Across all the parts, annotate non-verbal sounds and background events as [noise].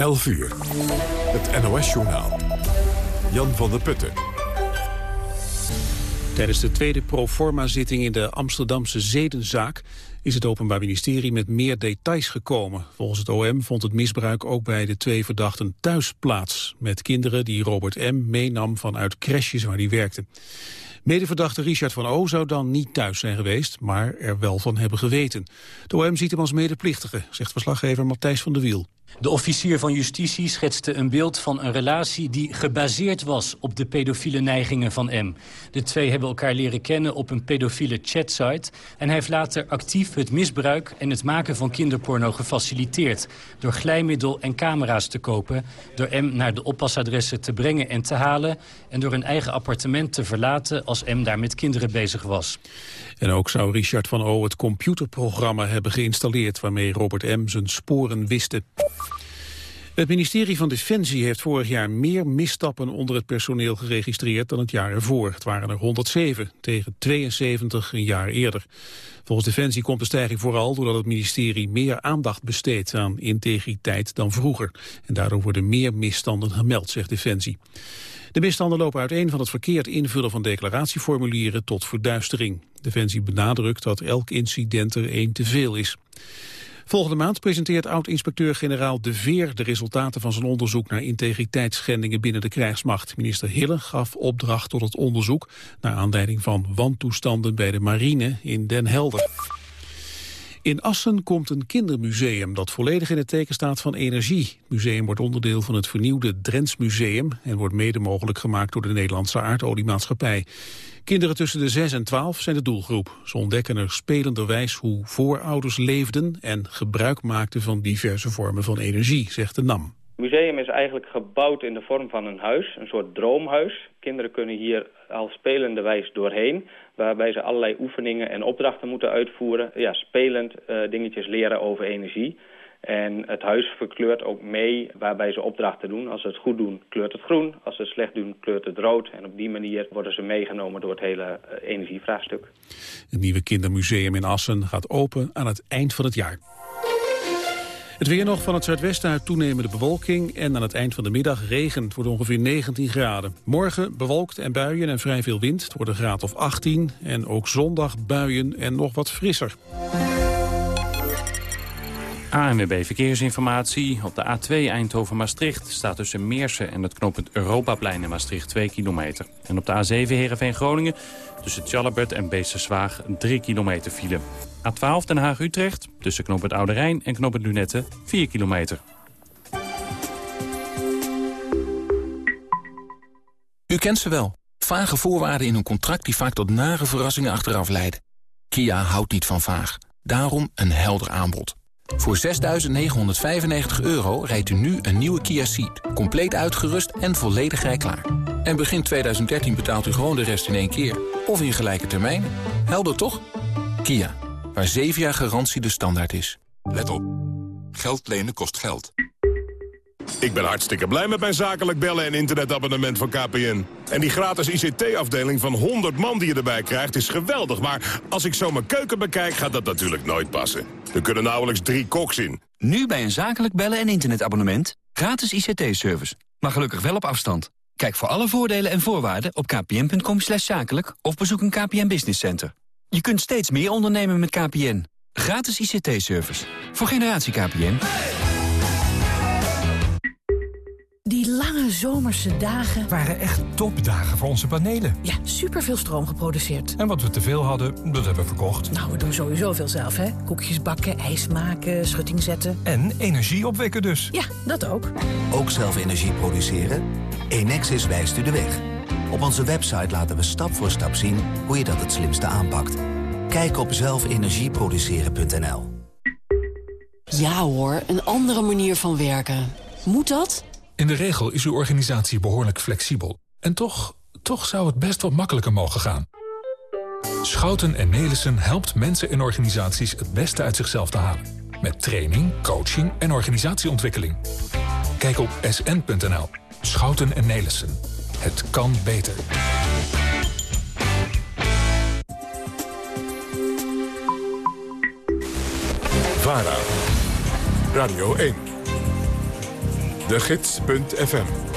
11 uur. Het NOS-journaal. Jan van der Putten. Tijdens de tweede proforma-zitting in de Amsterdamse zedenzaak is het Openbaar Ministerie met meer details gekomen. Volgens het OM vond het misbruik ook bij de twee verdachten thuis plaats... met kinderen die Robert M. meenam vanuit crèches waar hij werkte. Medeverdachte Richard van O. zou dan niet thuis zijn geweest, maar er wel van hebben geweten. De OM ziet hem als medeplichtige, zegt verslaggever Matthijs van der Wiel. De officier van justitie schetste een beeld van een relatie die gebaseerd was op de pedofiele neigingen van M. De twee hebben elkaar leren kennen op een pedofiele chatsite en hij heeft later actief het misbruik en het maken van kinderporno gefaciliteerd door glijmiddel en camera's te kopen, door M naar de oppasadressen te brengen en te halen en door een eigen appartement te verlaten als M daar met kinderen bezig was. En ook zou Richard van O. het computerprogramma hebben geïnstalleerd... waarmee Robert M. zijn sporen wiste. Het ministerie van Defensie heeft vorig jaar meer misstappen onder het personeel geregistreerd dan het jaar ervoor. Het waren er 107 tegen 72 een jaar eerder. Volgens Defensie komt de stijging vooral doordat het ministerie meer aandacht besteedt aan integriteit dan vroeger. En daardoor worden meer misstanden gemeld, zegt Defensie. De misstanden lopen uiteen van het verkeerd invullen van declaratieformulieren tot verduistering. Defensie benadrukt dat elk incident er één te veel is. Volgende maand presenteert oud-inspecteur-generaal De Veer de resultaten van zijn onderzoek naar integriteitsschendingen binnen de krijgsmacht. Minister Hille gaf opdracht tot het onderzoek naar aanleiding van wantoestanden bij de marine in Den Helder. In Assen komt een kindermuseum dat volledig in het teken staat van energie. Het museum wordt onderdeel van het vernieuwde Drents Museum... en wordt mede mogelijk gemaakt door de Nederlandse aardoliemaatschappij. Kinderen tussen de 6 en 12 zijn de doelgroep. Ze ontdekken er spelenderwijs hoe voorouders leefden... en gebruik maakten van diverse vormen van energie, zegt de NAM. Het museum is eigenlijk gebouwd in de vorm van een huis, een soort droomhuis. Kinderen kunnen hier al spelende wijs doorheen, waarbij ze allerlei oefeningen en opdrachten moeten uitvoeren. Ja, spelend uh, dingetjes leren over energie. En het huis verkleurt ook mee waarbij ze opdrachten doen. Als ze het goed doen, kleurt het groen. Als ze het slecht doen, kleurt het rood. En op die manier worden ze meegenomen door het hele uh, energievraagstuk. Het nieuwe kindermuseum in Assen gaat open aan het eind van het jaar. Het weer nog van het zuidwesten uit toenemende bewolking en aan het eind van de middag regen. Het wordt ongeveer 19 graden. Morgen bewolkt en buien en vrij veel wind. Het wordt een graad of 18 en ook zondag buien en nog wat frisser. ANWB Verkeersinformatie. Op de A2 Eindhoven-Maastricht staat tussen Meersen en het knooppunt Europaplein in Maastricht 2 kilometer. En op de A7 Heerenveen-Groningen tussen Tjallabert en Beesterswaag 3 kilometer file. A12 Den Haag-Utrecht tussen knooppunt Oude Rijn en knooppunt Lunette 4 kilometer. U kent ze wel. Vage voorwaarden in een contract die vaak tot nare verrassingen achteraf leiden. Kia houdt niet van vaag. Daarom een helder aanbod. Voor 6.995 euro rijdt u nu een nieuwe Kia Ceed. Compleet uitgerust en volledig rijklaar. En begin 2013 betaalt u gewoon de rest in één keer. Of in gelijke termijnen. Helder toch? Kia, waar 7 jaar garantie de standaard is. Let op. Geld lenen kost geld. Ik ben hartstikke blij met mijn zakelijk bellen en internetabonnement van KPN. En die gratis ICT-afdeling van 100 man die je erbij krijgt is geweldig. Maar als ik zo mijn keuken bekijk, gaat dat natuurlijk nooit passen. Er kunnen nauwelijks drie koks in. Nu bij een zakelijk bellen en internetabonnement. Gratis ICT-service. Maar gelukkig wel op afstand. Kijk voor alle voordelen en voorwaarden op kpn.com zakelijk... of bezoek een KPN Business Center. Je kunt steeds meer ondernemen met KPN. Gratis ICT-service. Voor generatie KPN. Die lange zomerse dagen... waren echt topdagen voor onze panelen. Ja, superveel stroom geproduceerd. En wat we teveel hadden, dat hebben we verkocht. Nou, we doen sowieso veel zelf, hè. Koekjes bakken, ijs maken, schutting zetten. En energie opwekken dus. Ja, dat ook. Ook zelf energie produceren? Enexis wijst u de weg. Op onze website laten we stap voor stap zien hoe je dat het slimste aanpakt. Kijk op zelfenergieproduceren.nl Ja hoor, een andere manier van werken. Moet dat? In de regel is uw organisatie behoorlijk flexibel. En toch, toch zou het best wat makkelijker mogen gaan. Schouten en Nelissen helpt mensen en organisaties het beste uit zichzelf te halen. Met training, coaching en organisatieontwikkeling. Kijk op sn.nl. Schouten en Nelissen. Het kan beter. VARA. Radio 1. De Gids.fm.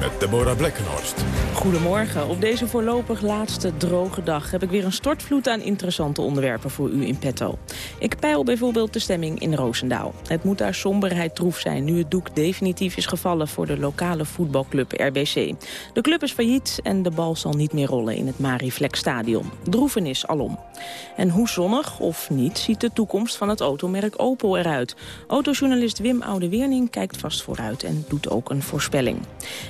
Met Deborah Blekkenhorst. Goedemorgen. Op deze voorlopig laatste droge dag heb ik weer een stortvloed aan interessante onderwerpen voor u in petto. Ik peil bijvoorbeeld de stemming in Roosendaal. Het moet daar somberheid troef zijn nu het doek definitief is gevallen voor de lokale voetbalclub RBC. De club is failliet en de bal zal niet meer rollen in het Mariflex stadion. Droevenis alom. En hoe zonnig of niet ziet de toekomst van het automerk Opel eruit? Autojournalist Wim Oude-Wierning kijkt vast vooruit en doet ook een voorspelling.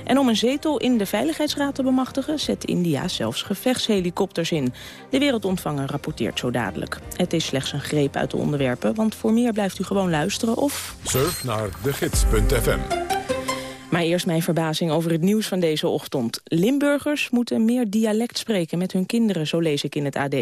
En om een zetel in de Veiligheidsraad te bemachtigen... zet India zelfs gevechtshelikopters in. De wereldontvanger rapporteert zo dadelijk. Het is slechts een greep uit de onderwerpen, want voor meer blijft u gewoon luisteren of... Surf naar degids.fm. Maar eerst mijn verbazing over het nieuws van deze ochtend. Limburgers moeten meer dialect spreken met hun kinderen, zo lees ik in het AD.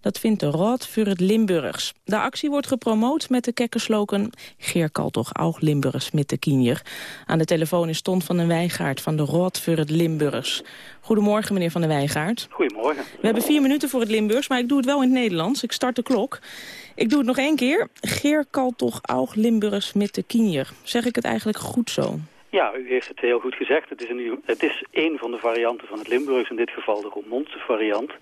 Dat vindt de Raad voor het Limburgs. De actie wordt gepromoot met de kekkesloken... Geer toch auch Limburgs met de kienier. Aan de telefoon is Ton van den Wijgaard van de Raad voor het Limburgs. Goedemorgen, meneer van den Wijgaard. Goedemorgen. We hebben vier minuten voor het Limburgs, maar ik doe het wel in het Nederlands. Ik start de klok. Ik doe het nog één keer. Geer toch auch Limburgs met de kienier. Zeg ik het eigenlijk goed zo? Ja, u heeft het heel goed gezegd. Het is een, het is een van de varianten van het Limburgs, in dit geval de Roermondse variant.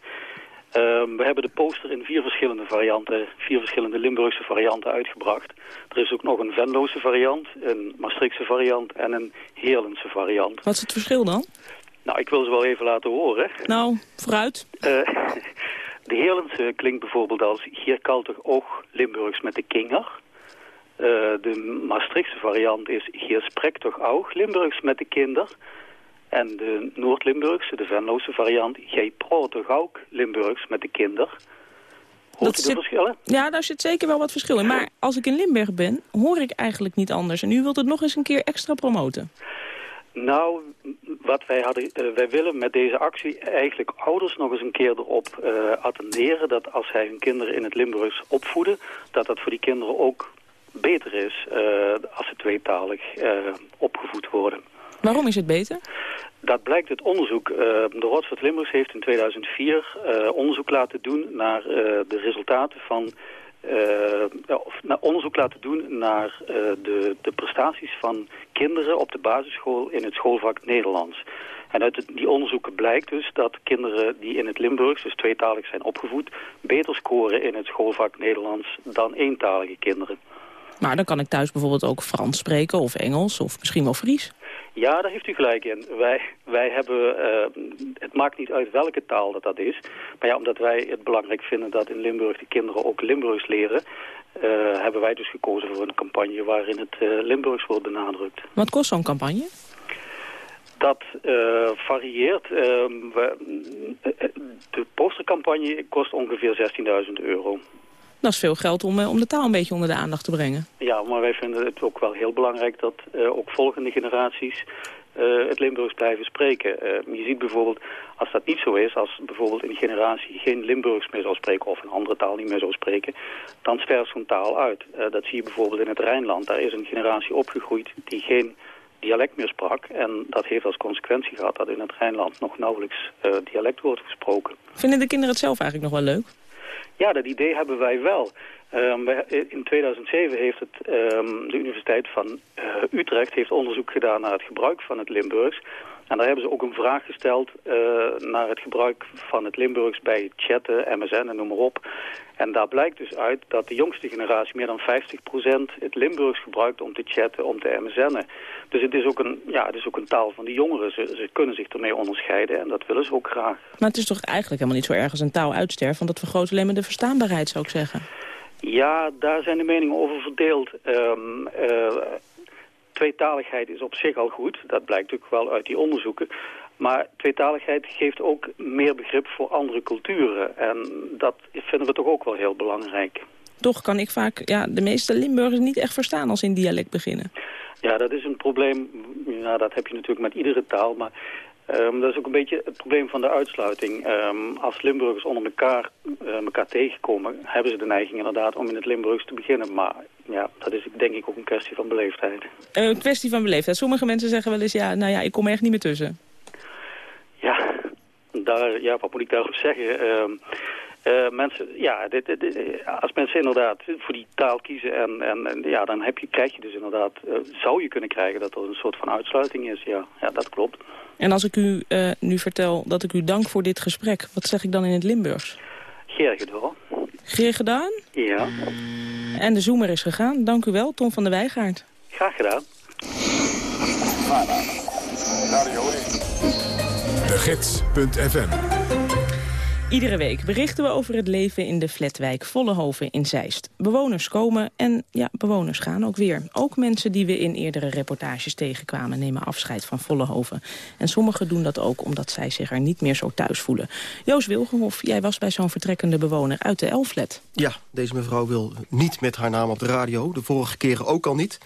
Ehm, we hebben de poster in vier verschillende varianten, vier verschillende Limburgse varianten uitgebracht. Er is ook nog een Venloze variant, een Maastrichtse variant en een Heerlense variant. Wat is het verschil dan? Nou, ik wil ze wel even laten horen. Nou, vooruit. Uh, [laughs] de Heerlense klinkt bijvoorbeeld als Gierkaltig oog Limburgs met de kinger. Uh, de Maastrichtse variant is Hier spreekt toch ook Limburgs met de kinder. En de Noord-Limburgse, de Venloze variant, Gij praat toch ook Limburgs met de kinder. Hoort dat de verschillen? Ja, daar zit zeker wel wat verschil in. Maar [laughs] als ik in Limburg ben, hoor ik eigenlijk niet anders. En u wilt het nog eens een keer extra promoten. Nou, wat wij hadden, uh, wij willen met deze actie eigenlijk ouders nog eens een keer erop uh, attenderen dat als zij hun kinderen in het Limburgs opvoeden, dat dat voor die kinderen ook beter is uh, als ze tweetalig opgevoed worden. Waarom is het beter? Dat blijkt uit onderzoek. Uh, de Rotsvat Limburgs heeft in 2004 uh, onderzoek laten doen naar de resultaten van... of naar onderzoek laten doen naar de, de prestaties van kinderen op de basisschool in het schoolvak Nederlands. En uit die onderzoeken blijkt dus dat kinderen die in het Limburgs, dus tweetalig zijn opgevoed, beter scoren in het schoolvak Nederlands dan eentalige kinderen. Maar dan kan ik thuis bijvoorbeeld ook Frans spreken of Engels of misschien wel Fries. Ja, daar heeft u gelijk in. Wij, wij hebben, uh, het maakt niet uit welke taal dat dat is. Maar ja, omdat wij het belangrijk vinden dat in Limburg de kinderen ook Limburgs leren... Uh, hebben wij dus gekozen voor een campagne waarin het uh, Limburgs wordt benadrukt. Wat kost zo'n campagne? Dat varieert. Ehm, we, de postercampagne kost ongeveer 16.000 euro. Dat is veel geld om, om de taal een beetje onder de aandacht te brengen. Ja, maar wij vinden het ook wel heel belangrijk dat uh, ook volgende generaties uh, het Limburgs blijven spreken. Uh, je ziet bijvoorbeeld, als dat niet zo is, als bijvoorbeeld een generatie geen Limburgs meer zou spreken of een andere taal niet meer zou spreken, dan sterft zo'n taal uit. dat zie je bijvoorbeeld in het Rijnland. Daar is een generatie opgegroeid die geen dialect meer sprak. En dat heeft als consequentie gehad dat in het Rijnland nog nauwelijks dialect wordt gesproken. Vinden de kinderen het zelf eigenlijk nog wel leuk? Ja, dat idee hebben wij wel. Um, in 2007 heeft het, um, de Universiteit van uh, Utrecht heeft onderzoek gedaan naar het gebruik van het Limburgs. En daar hebben ze ook een vraag gesteld uh, naar het gebruik van het Limburgs bij chatten, MSN en noem maar op. En daar blijkt dus uit dat de jongste generatie meer dan 50% het Limburgs gebruikt om te chatten, om te MSN'en. Dus het is ook een, ja, het is ook een taal van de jongeren. Ze, ze kunnen zich ermee onderscheiden en dat willen ze ook graag. Maar het is toch eigenlijk helemaal niet zo erg als een taal uitsterft, want dat vergroot alleen maar de verstaanbaarheid zou ik zeggen. Ja, daar zijn de meningen over verdeeld. Um, uh, tweetaligheid is op zich al goed. Dat blijkt ook wel uit die onderzoeken. Maar tweetaligheid geeft ook meer begrip voor andere culturen. En dat vinden we toch ook wel heel belangrijk. Toch kan ik vaak ja, de meeste Limburgers niet echt verstaan als ze in dialect beginnen. Ja, dat is een probleem. Ja, dat heb je natuurlijk met iedere taal. Maar Um, dat is ook een beetje het probleem van de uitsluiting. Um, als Limburgers onder elkaar, uh, elkaar tegenkomen, hebben ze de neiging inderdaad om in het Limburgs te beginnen. Maar ja, dat is denk ik ook een kwestie van beleefdheid. Een kwestie van beleefdheid. Sommige mensen zeggen wel eens, ja, nou ja, ik kom er echt niet meer tussen. Ja, daar, ja wat moet ik daarop zeggen? Um, Uh, mensen, ja, dit, dit, als mensen inderdaad voor die taal kiezen... en, en, en ja, dan heb je, krijg je dus inderdaad... Uh, zou je kunnen krijgen dat er een soort van uitsluiting is. Ja, ja dat klopt. En als ik u uh, nu vertel dat ik u dank voor dit gesprek... wat zeg ik dan in het Limburgs? Geer gedaan. Geer gedaan? Ja. En de zoemer is gegaan. Dank u wel, Tom van der Wijgaard. Graag gedaan. De Gids.fm Iedere week berichten we over het leven in de flatwijk Vollehoven in Zeist. Bewoners komen en ja, bewoners gaan ook weer. Ook mensen die we in eerdere reportages tegenkwamen nemen afscheid van Vollehoven. En sommigen doen dat ook omdat zij zich er niet meer zo thuis voelen. Joos Wilgenhof, jij was bij zo'n vertrekkende bewoner uit de Elflet. Ja, deze mevrouw wil niet met haar naam op de radio. De vorige keren ook al niet.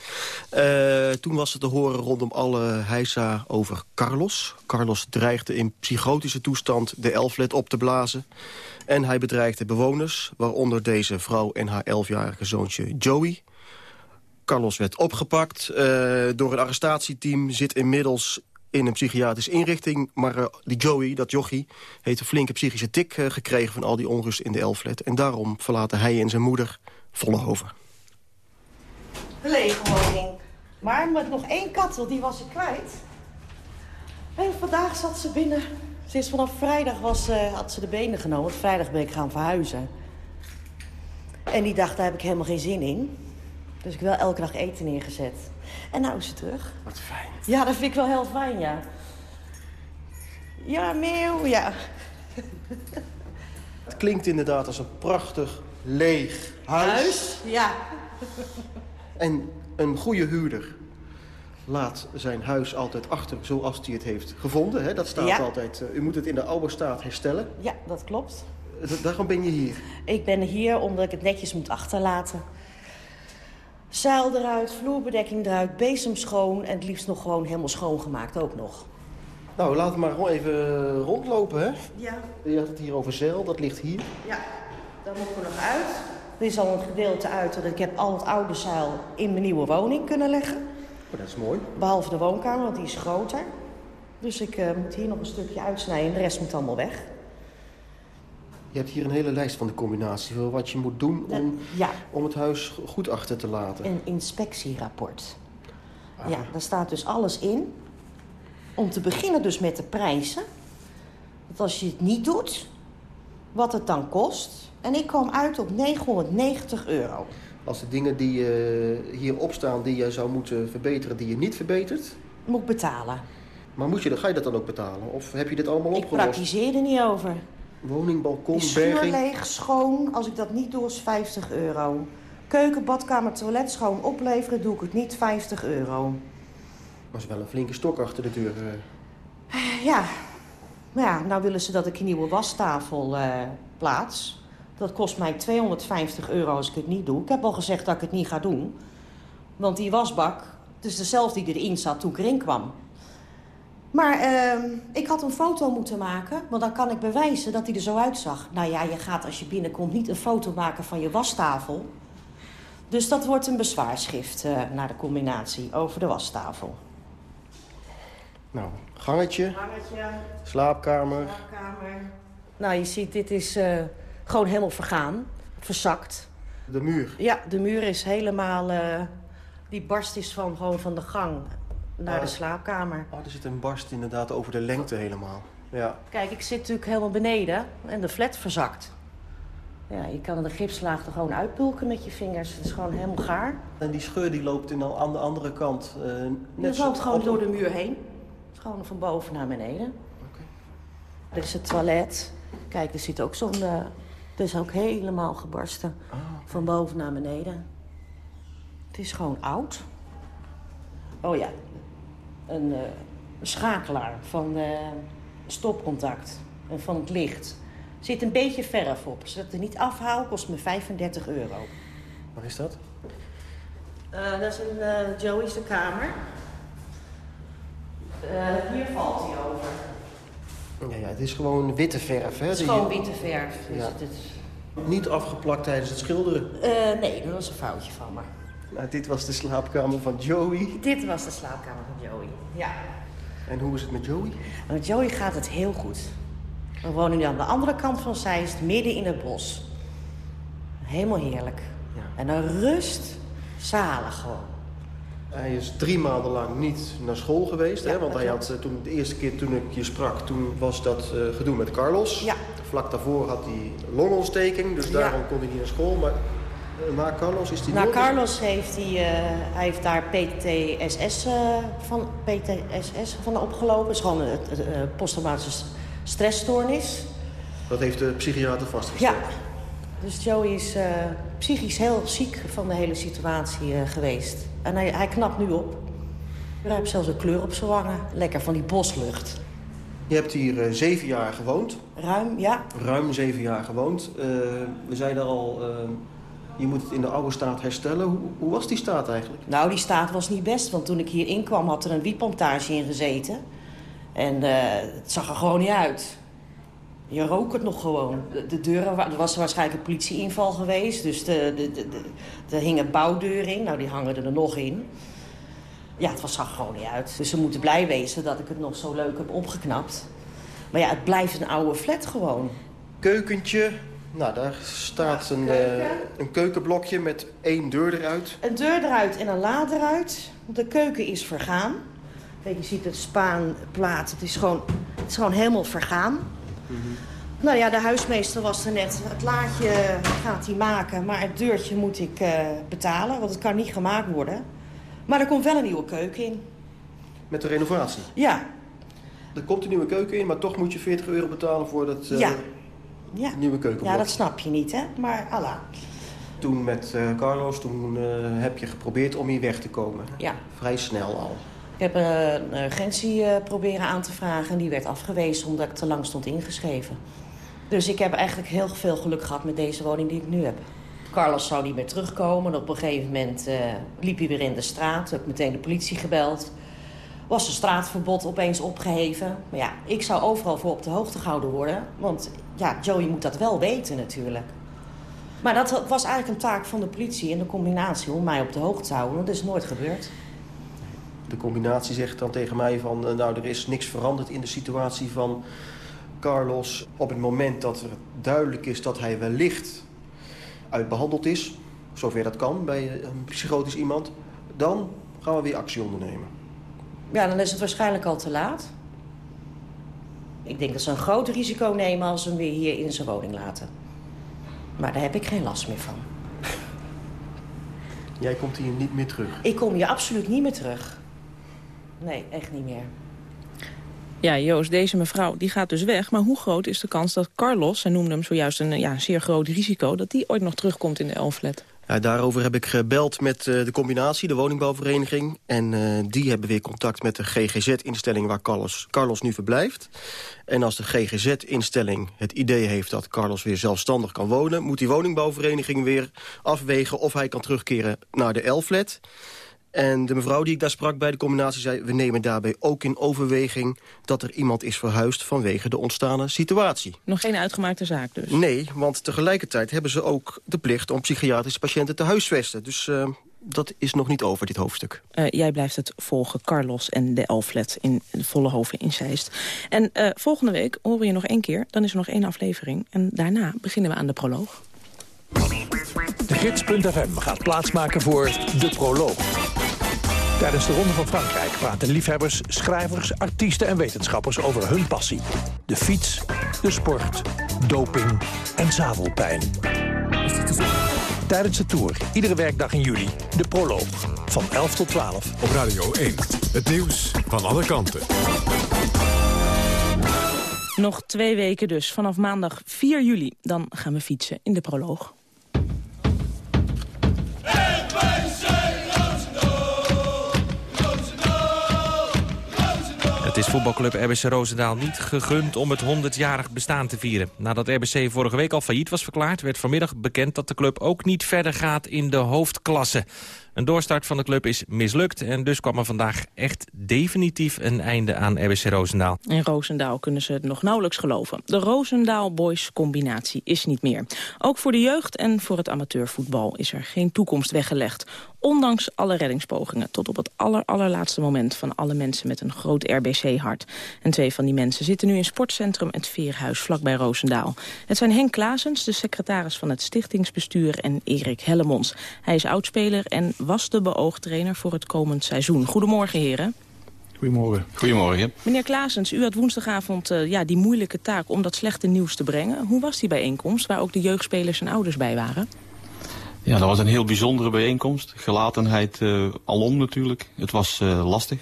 Uh, toen was het te horen rondom alle heisa over Carlos. Carlos dreigde in psychotische toestand de Elflet op te blazen en hij bedreigde bewoners, waaronder deze vrouw en haar elfjarige zoontje Joey. Carlos werd opgepakt uh, door een arrestatieteam, zit inmiddels in een psychiatrische inrichting. Maar uh, die Joey, dat jochie, heeft een flinke psychische tik uh, gekregen... van al die onrust in de Elflet. En daarom verlaten hij en zijn moeder Vollenhoven. Lege woning. Maar met nog één kat, want die was ik kwijt. En vandaag zat ze binnen Sinds vanaf vrijdag was, uh, had ze de benen genomen. Want vrijdag ben ik gaan verhuizen. En die dacht, daar heb ik helemaal geen zin in. Dus ik heb wel elke dag eten neergezet. En nou is ze terug. Wat fijn. Ja, dat vind ik wel heel fijn, ja. Ja, meeuw, ja. Het klinkt inderdaad als een prachtig, leeg huis. Huis, ja. En een goede huurder laat zijn huis altijd achter zoals hij het heeft gevonden. Hè? Dat staat altijd. Uh, u moet het in de oude staat herstellen. Ja, dat klopt. Uh, daarom ben je hier? Ik ben hier omdat ik het netjes moet achterlaten. Zeil eruit, vloerbedekking eruit, bezem schoon... en het liefst nog gewoon helemaal schoongemaakt ook nog. Nou, laten we maar gewoon even rondlopen, hè? Ja. Je had het hier over zeil, dat ligt hier. Ja, daar moeten we nog uit. Er is al een gedeelte uit dat ik heb al het oude zeil in mijn nieuwe woning kunnen leggen. Oh, dat is mooi. Behalve de woonkamer, want die is groter. Dus ik uh, moet hier nog een stukje uitsnijden en de rest moet allemaal weg. Je hebt hier een hele lijst van de combinatie. Wat je moet doen om, ja. om het huis goed achter te laten. Een inspectierapport. Ah. Ja, daar staat dus alles in. Om te beginnen dus met de prijzen. Als je het niet doet, wat het dan kost. En ik kwam uit op 990 euro. Als de dingen die uh, hierop staan die je zou moeten verbeteren, die je niet verbetert? Moet betalen. Maar moet je, ga je dat dan ook betalen? Of heb je dit allemaal opgelost? Ik praktiseer er niet over. Woning, balkon, de berging? leeg, schoon. Als ik dat niet doe, is 50 euro. Keuken, badkamer, toilet schoon opleveren, doe ik het niet 50 euro. Dat is wel een flinke stok achter de deur. Uh, ja. Maar ja, nou willen ze dat ik een nieuwe wastafel uh, plaats. Dat kost mij 250 euro als ik het niet doe. Ik heb al gezegd dat ik het niet ga doen. Want die wasbak, het is dezelfde die erin zat toen ik erin kwam. Maar uh, ik had een foto moeten maken, want dan kan ik bewijzen dat hij er zo uitzag. Nou ja, je gaat als je binnenkomt niet een foto maken van je wastafel. Dus dat wordt een bezwaarschrift uh, naar de combinatie over de wastafel. Nou, gangetje. Gangetje. Slaapkamer. Slaapkamer. Nou, je ziet, dit is uh, gewoon helemaal vergaan. Verzakt. De muur? Ja, de muur is helemaal... Uh, die barst is van, gewoon van de gang naar Ah. de slaapkamer. Oh, er zit een barst inderdaad over de lengte helemaal. Ja. Kijk, ik zit natuurlijk helemaal beneden en de flat verzakt. Ja, je kan de gipslaag er gewoon uitpulken met je vingers. Het is gewoon helemaal gaar. En die scheur die loopt in al aan de andere kant. Uh, net loopt zo- gewoon op- door de muur heen. Het is gewoon van boven naar beneden. Er is het toilet. Kijk, er zit ook zo'n... eh is ook helemaal gebarsten. Van boven naar beneden. Het is gewoon oud. Oh ja. Een, eh, schakelaar van eh, stopcontact en van het licht. Er zit een beetje verf op. Als ik het er niet afhaal, kost me 35 euro. Waar is dat? Eh, dat is een eh, Joey's de kamer. Hier valt hij over. Ja, ja, het is gewoon witte verf, hè? Het is gewoon witte verf. Dus Ja. het. Niet afgeplakt tijdens het schilderen. Eh, nee, dat was een foutje van me. Nou, dit was de slaapkamer van Joey. Dit was de slaapkamer van Joey. Ja. En hoe is het met Joey? Met Joey gaat het heel goed. We wonen nu aan de andere kant van Zeist, midden in het bos. Helemaal heerlijk. En een rust, zalig gewoon. Hij is drie maanden lang niet naar school geweest. hè? Want hij had eh, toen de eerste keer toen ik je sprak, toen was dat eh, gedoe met Carlos. Ja. Vlak daarvoor had hij longontsteking, dus Ja. daarom kon hij niet naar school. Maar eh, na Carlos is hij nooit- Carlos heeft, eh, hij heeft daar PTSS, van, PTSS van opgelopen. Het is gewoon een uh, posttraumatische stressstoornis. Dat heeft de psychiater vastgesteld. Ja. Dus Joey is psychisch heel ziek van de hele situatie geweest. En hij, hij knapt nu op. Hij heeft zelfs een kleur op zijn wangen. Lekker van die boslucht. Je hebt hier eh, zeven jaar gewoond. Ruim, ja. Ruim zeven jaar gewoond. Eh, we zeiden al, eh, je moet het in de oude staat herstellen. Hoe, hoe was die staat eigenlijk? Nou, die staat was niet best. Want toen ik hier inkwam had er een wietplantage in gezeten. En het zag er gewoon niet uit. Je rook het nog gewoon. De, de deuren, er was waarschijnlijk een politieinval geweest. Dus de, de, de, de, er hingen bouwdeuren in. Nou, die hangen er nog in. Ja, het was, zag er gewoon niet uit. Dus ze moeten blij wezen dat ik het nog zo leuk heb opgeknapt. Maar ja, het blijft een oude flat gewoon. Keukentje. Nou, daar staat een, eh, een keukenblokje met één deur eruit. Een deur eruit en een la eruit. De keuken is vergaan. Kijk, je ziet het spaanplaat. Het is gewoon, het is gewoon helemaal vergaan. Nou ja, de huismeester was er net. Het laadje gaat hij maken, maar het deurtje moet ik eh, betalen. Want het kan niet gemaakt worden. Maar er komt wel een nieuwe keuken in. Met de renovatie. Ja, Er komt een nieuwe keuken in, maar toch moet je 40 euro betalen voor dat eh, ja. Ja. nieuwe keukenblok. ja, dat snap je niet, hè? Maar Allah. Toen met eh, Carlos, toen heb je geprobeerd om hier weg te komen. Ja. Vrij snel al. Ik heb een urgentie proberen aan te vragen en die werd afgewezen omdat ik te lang stond ingeschreven. Dus ik heb eigenlijk heel veel geluk gehad met deze woning die ik nu heb. Carlos zou niet meer terugkomen. En op een gegeven moment eh, liep hij weer in de straat. Heb ik meteen de politie gebeld. Was een straatverbod opeens opgeheven. Maar ja, ik zou overal voor op de hoogte gehouden worden. Want ja, Joey moet dat wel weten natuurlijk. Maar dat was eigenlijk een taak van de politie in de combinatie om mij op de hoogte te houden. Dat is nooit gebeurd. De combinatie zegt dan tegen mij van... eh, nou, er is niks veranderd in de situatie van Carlos... op het moment dat er duidelijk is dat hij wellicht uitbehandeld is... zover dat kan bij een psychotisch iemand... dan gaan we weer actie ondernemen. Ja, dan is het waarschijnlijk al te laat. Ik denk dat ze een groot risico nemen als ze hem weer hier in zijn woning laten. Maar daar heb ik geen last meer van. Jij komt hier niet meer terug. Ik kom hier absoluut niet meer terug. Nee, echt niet meer. Ja, Joost, deze mevrouw die gaat dus weg. Maar hoe groot is de kans dat Carlos, zij noemde hem zojuist een ja, zeer groot risico... dat die ooit nog terugkomt in de Elflet? Ja, daarover heb ik gebeld met eh, de combinatie, de woningbouwvereniging. En eh, die hebben weer contact met de GGZ-instelling waar Carlos, Carlos nu verblijft. En als de GGZ-instelling het idee heeft dat Carlos weer zelfstandig kan wonen... moet die woningbouwvereniging weer afwegen of hij kan terugkeren naar de L-flat. En de mevrouw die ik daar sprak bij de combinatie zei... we nemen daarbij ook in overweging dat er iemand is verhuisd... vanwege de ontstane situatie. Nog geen uitgemaakte zaak dus? Nee, want tegelijkertijd hebben ze ook de plicht om psychiatrische patiënten te huisvesten. Dus eh, dat is nog niet over, dit hoofdstuk. Eh, jij blijft het volgen, Carlos en de Elflet in de Vollehoven in Zeist. En eh, volgende week horen we je nog één keer. Dan is er nog één aflevering. En daarna beginnen we aan de proloog. De gids.fm gaat plaatsmaken voor de proloog. Tijdens de Ronde van Frankrijk praten liefhebbers, schrijvers, artiesten en wetenschappers over hun passie. De fiets, de sport, doping en zadelpijn. Tijdens de Tour, iedere werkdag in juli, de proloog. Van 11 tot 12. Op Radio 1, het nieuws van alle kanten. Nog twee weken dus. Vanaf maandag 4 juli. Dan gaan we fietsen in de proloog. Het is voetbalclub RBC Roosendaal niet gegund om het 100-jarig bestaan te vieren. Nadat RBC vorige week al failliet was verklaard... werd vanmiddag bekend dat de club ook niet verder gaat in de hoofdklasse. Een doorstart van de club is mislukt en dus kwam er vandaag echt definitief een einde aan RBC Roosendaal. In Roosendaal kunnen ze het nog nauwelijks geloven. De Roosendaal Boys combinatie is niet meer. Ook voor de jeugd en voor het amateurvoetbal is er geen toekomst weggelegd. Ondanks alle reddingspogingen tot op het aller, allerlaatste moment van alle mensen met een groot RBC-hart. En twee van die mensen zitten nu in sportcentrum Het Veerhuis vlakbij Roosendaal. Het zijn Henk Klaasens, de secretaris van het stichtingsbestuur en Erik Hellemons. Hij is oudspeler en was de beoogtrainer voor het komend seizoen. Goedemorgen heren. Goedemorgen. Goedemorgen. Meneer Klaasens, u had woensdagavond uh, ja, die moeilijke taak om dat slechte nieuws te brengen. Hoe was die bijeenkomst waar ook de jeugdspelers en ouders bij waren? Ja, dat was een heel bijzondere bijeenkomst. Gelatenheid uh, alom natuurlijk. Het was uh, lastig.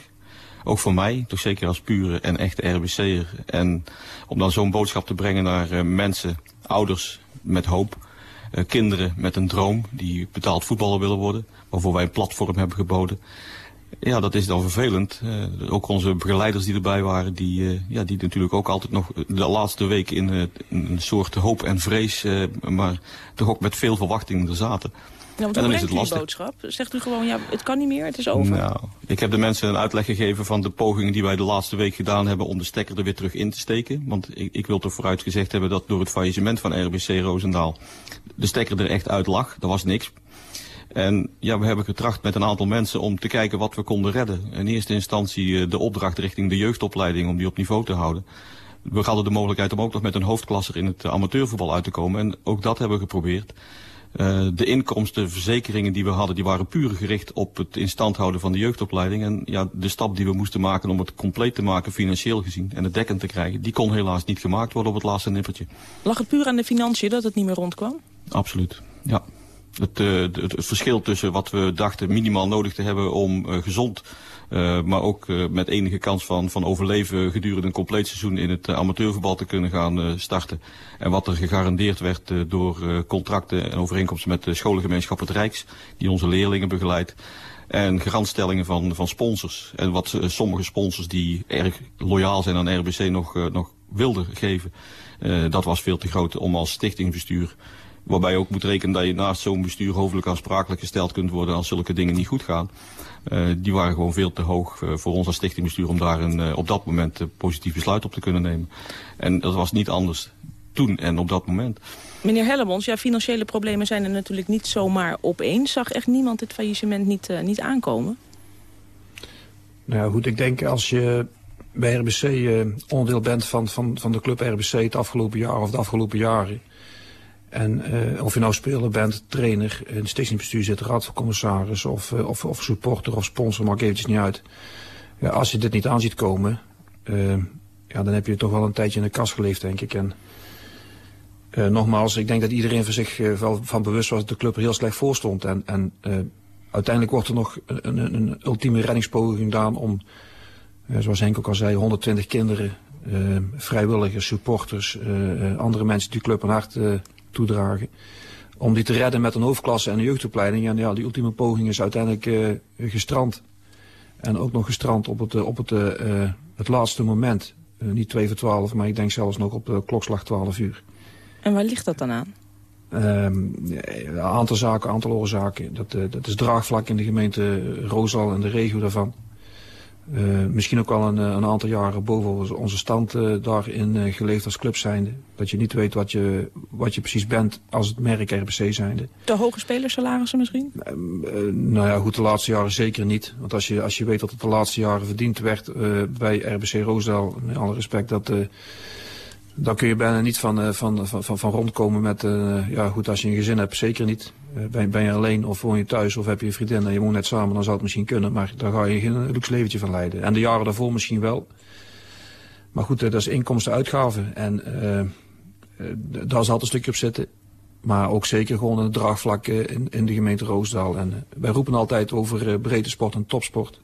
Ook voor mij, toch zeker als pure en echte RBC'er. En om dan zo'n boodschap te brengen naar uh, mensen, ouders met hoop. kinderen met een droom die betaald voetballer willen worden. Waarvoor wij een platform hebben geboden. Ja, dat is dan vervelend. Uh, ook onze begeleiders die erbij waren, die, uh, ja, die natuurlijk ook altijd nog de laatste week in, uh, een soort hoop en vrees, maar toch ook met veel verwachtingen er zaten. Hoe en dan is het lastig. boodschap? Zegt u gewoon, ja, het kan niet meer, het is over? Nou, ik heb de mensen een uitleg gegeven van de pogingen die wij de laatste week gedaan hebben om de stekker er weer terug in te steken. Want ik, ik wil toch vooruit gezegd hebben dat door het faillissement van RBC Roosendaal de stekker er echt uit lag. Er was niks. En ja, we hebben getracht met een aantal mensen om te kijken wat we konden redden. In eerste instantie de opdracht richting de jeugdopleiding om die op niveau te houden. We hadden de mogelijkheid om ook nog met een hoofdklasser in het amateurvoetbal uit te komen. En ook dat hebben we geprobeerd. Uh, de inkomstenverzekeringen die we hadden, die waren puur gericht op het instand houden van de jeugdopleiding. En ja, de stap die we moesten maken om het compleet te maken, financieel gezien, en het dekkend te krijgen, die kon helaas niet gemaakt worden op het laatste nippertje. Lag het puur aan de financiën dat het niet meer rondkwam? Absoluut, ja. Het, uh, het, het, verschil tussen wat we dachten minimaal nodig te hebben om uh, gezond, uh, maar ook met enige kans van, van overleven gedurende een compleet seizoen in het amateurvoetbal te kunnen gaan starten. En wat er gegarandeerd werd door contracten en overeenkomsten met de scholengemeenschap het Rijks, die onze leerlingen begeleidt. En garantstellingen van, van sponsors. En wat sommige sponsors die erg loyaal zijn aan RBC nog, nog wilden geven. dat was veel te groot om als stichtingsbestuur Waarbij je ook moet rekenen dat je naast zo'n bestuur hoofdelijk aansprakelijk gesteld kunt worden als zulke dingen niet goed gaan. Uh, die waren gewoon veel te hoog uh, voor ons als stichtingbestuur om daar een, uh, op dat moment een positief besluit op te kunnen nemen. En dat was niet anders toen en op dat moment. Meneer Hellemons, ja, financiële problemen zijn er natuurlijk niet zomaar opeens. Zag echt niemand dit faillissement niet, niet aankomen? Nou goed, ik denk als je bij RBC onderdeel bent van, van, van de club RBC het afgelopen jaar of de afgelopen jaren en uh, of je nou speler bent, trainer, in het stichtingsbestuur zit, raad van commissaris of, uh, of, of supporter of sponsor, maakt eventjes niet uit. Ja, als je dit niet aan ziet komen, uh, ja, dan heb je toch wel een tijdje in de kast geleefd, denk ik. En nogmaals, ik denk dat iedereen van zich wel van bewust was dat de club er heel slecht voor stond. En, en uiteindelijk wordt er nog een, een, een ultieme reddingspoging gedaan om, zoals Henk ook al zei, 120 kinderen, vrijwilligers, supporters, andere mensen die de club een hart toedragen. Om die te redden met een hoofdklasse en een jeugdopleiding. En ja, die ultieme poging is uiteindelijk uh, gestrand. En ook nog gestrand op het, op het, uh, het laatste moment. Uh, niet 2 voor 12, maar ik denk zelfs nog op de klokslag 12 uur. En waar ligt dat dan aan? Um, een aantal zaken, een aantal oorzaken. Dat, dat is draagvlak in de gemeente Roosal en de regio daarvan. Uh, misschien ook al een, eh, een, aantal jaren boven onze stand uh, daarin uh, geleefd als club zijnde. Dat je niet weet wat je, wat je precies bent als het merk RBC zijnde. Te hoge spelersalarissen misschien? nou ja, goed, de laatste jaren zeker niet. Want als je, als je weet dat het de laatste jaren verdiend werd bij RBC Roosdaal, met alle respect, dat dan kun je bijna niet van, van, van, van rondkomen met, ja goed, als je een gezin hebt, zeker niet. Eh, ben, ben, je alleen of woon je thuis of heb je een vriendin en je woont net samen, dan zou het misschien kunnen. Maar daar ga je geen luxe leventje van leiden. En de jaren daarvoor misschien wel. Maar goed, eh, dat is inkomsten-uitgaven. En uh, daar zal het een stukje op zitten. Maar ook zeker gewoon een draagvlak in, in de gemeente Roosdaal. En wij roepen altijd over breedte sport en topsport.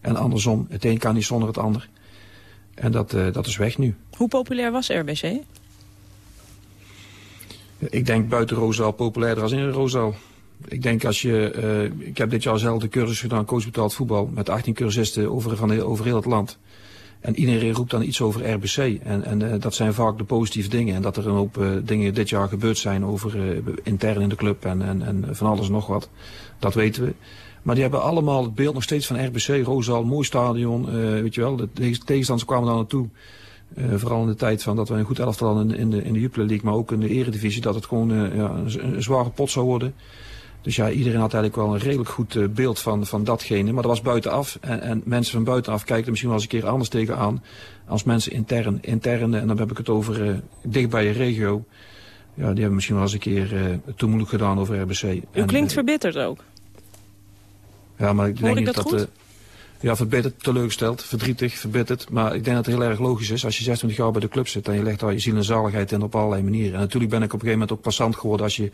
En andersom, het een kan niet zonder het ander. En dat, dat is weg nu. Hoe populair was RBC? Ik denk buiten Roosendaal populairder als in Roosendaal. Ik denk als je, uh, ik heb dit jaar zelf de cursus gedaan, coach betaald voetbal, met 18 cursisten over, van over heel het land. En iedereen roept dan iets over RBC. En, en uh, dat zijn vaak de positieve dingen. En dat er een hoop uh, dingen dit jaar gebeurd zijn over intern in de club en, en, en van alles nog wat. Dat weten we. Maar die hebben allemaal het beeld nog steeds van RBC, Rosal, mooi stadion. weet je wel, de tegenstanders kwamen daar naartoe. Vooral in de tijd van dat we een goed elftal in, in de, in de Jupiler League, maar ook in de eredivisie, dat het gewoon ja, een, een, zware pot zou worden. Dus ja, iedereen had eigenlijk wel een redelijk goed beeld van, van datgene. Maar dat was buitenaf. En, en mensen van buitenaf kijken er misschien wel eens een keer anders tegenaan. Als mensen intern, interne, en dan heb ik het over dicht bij je regio. Ja, die hebben misschien wel eens een keer uh, te moeilijk gedaan over RBC. U en, klinkt verbitterd ook. Ja, maar ik denk ik dat, dat goed? Ja, verbitterd, teleurgesteld, verdrietig, verbitterd. Maar ik denk dat het heel erg logisch is. Als je 26 jaar bij de club zit en je legt daar je ziel en zaligheid in op allerlei manieren. En natuurlijk ben ik op een gegeven moment ook passant geworden als je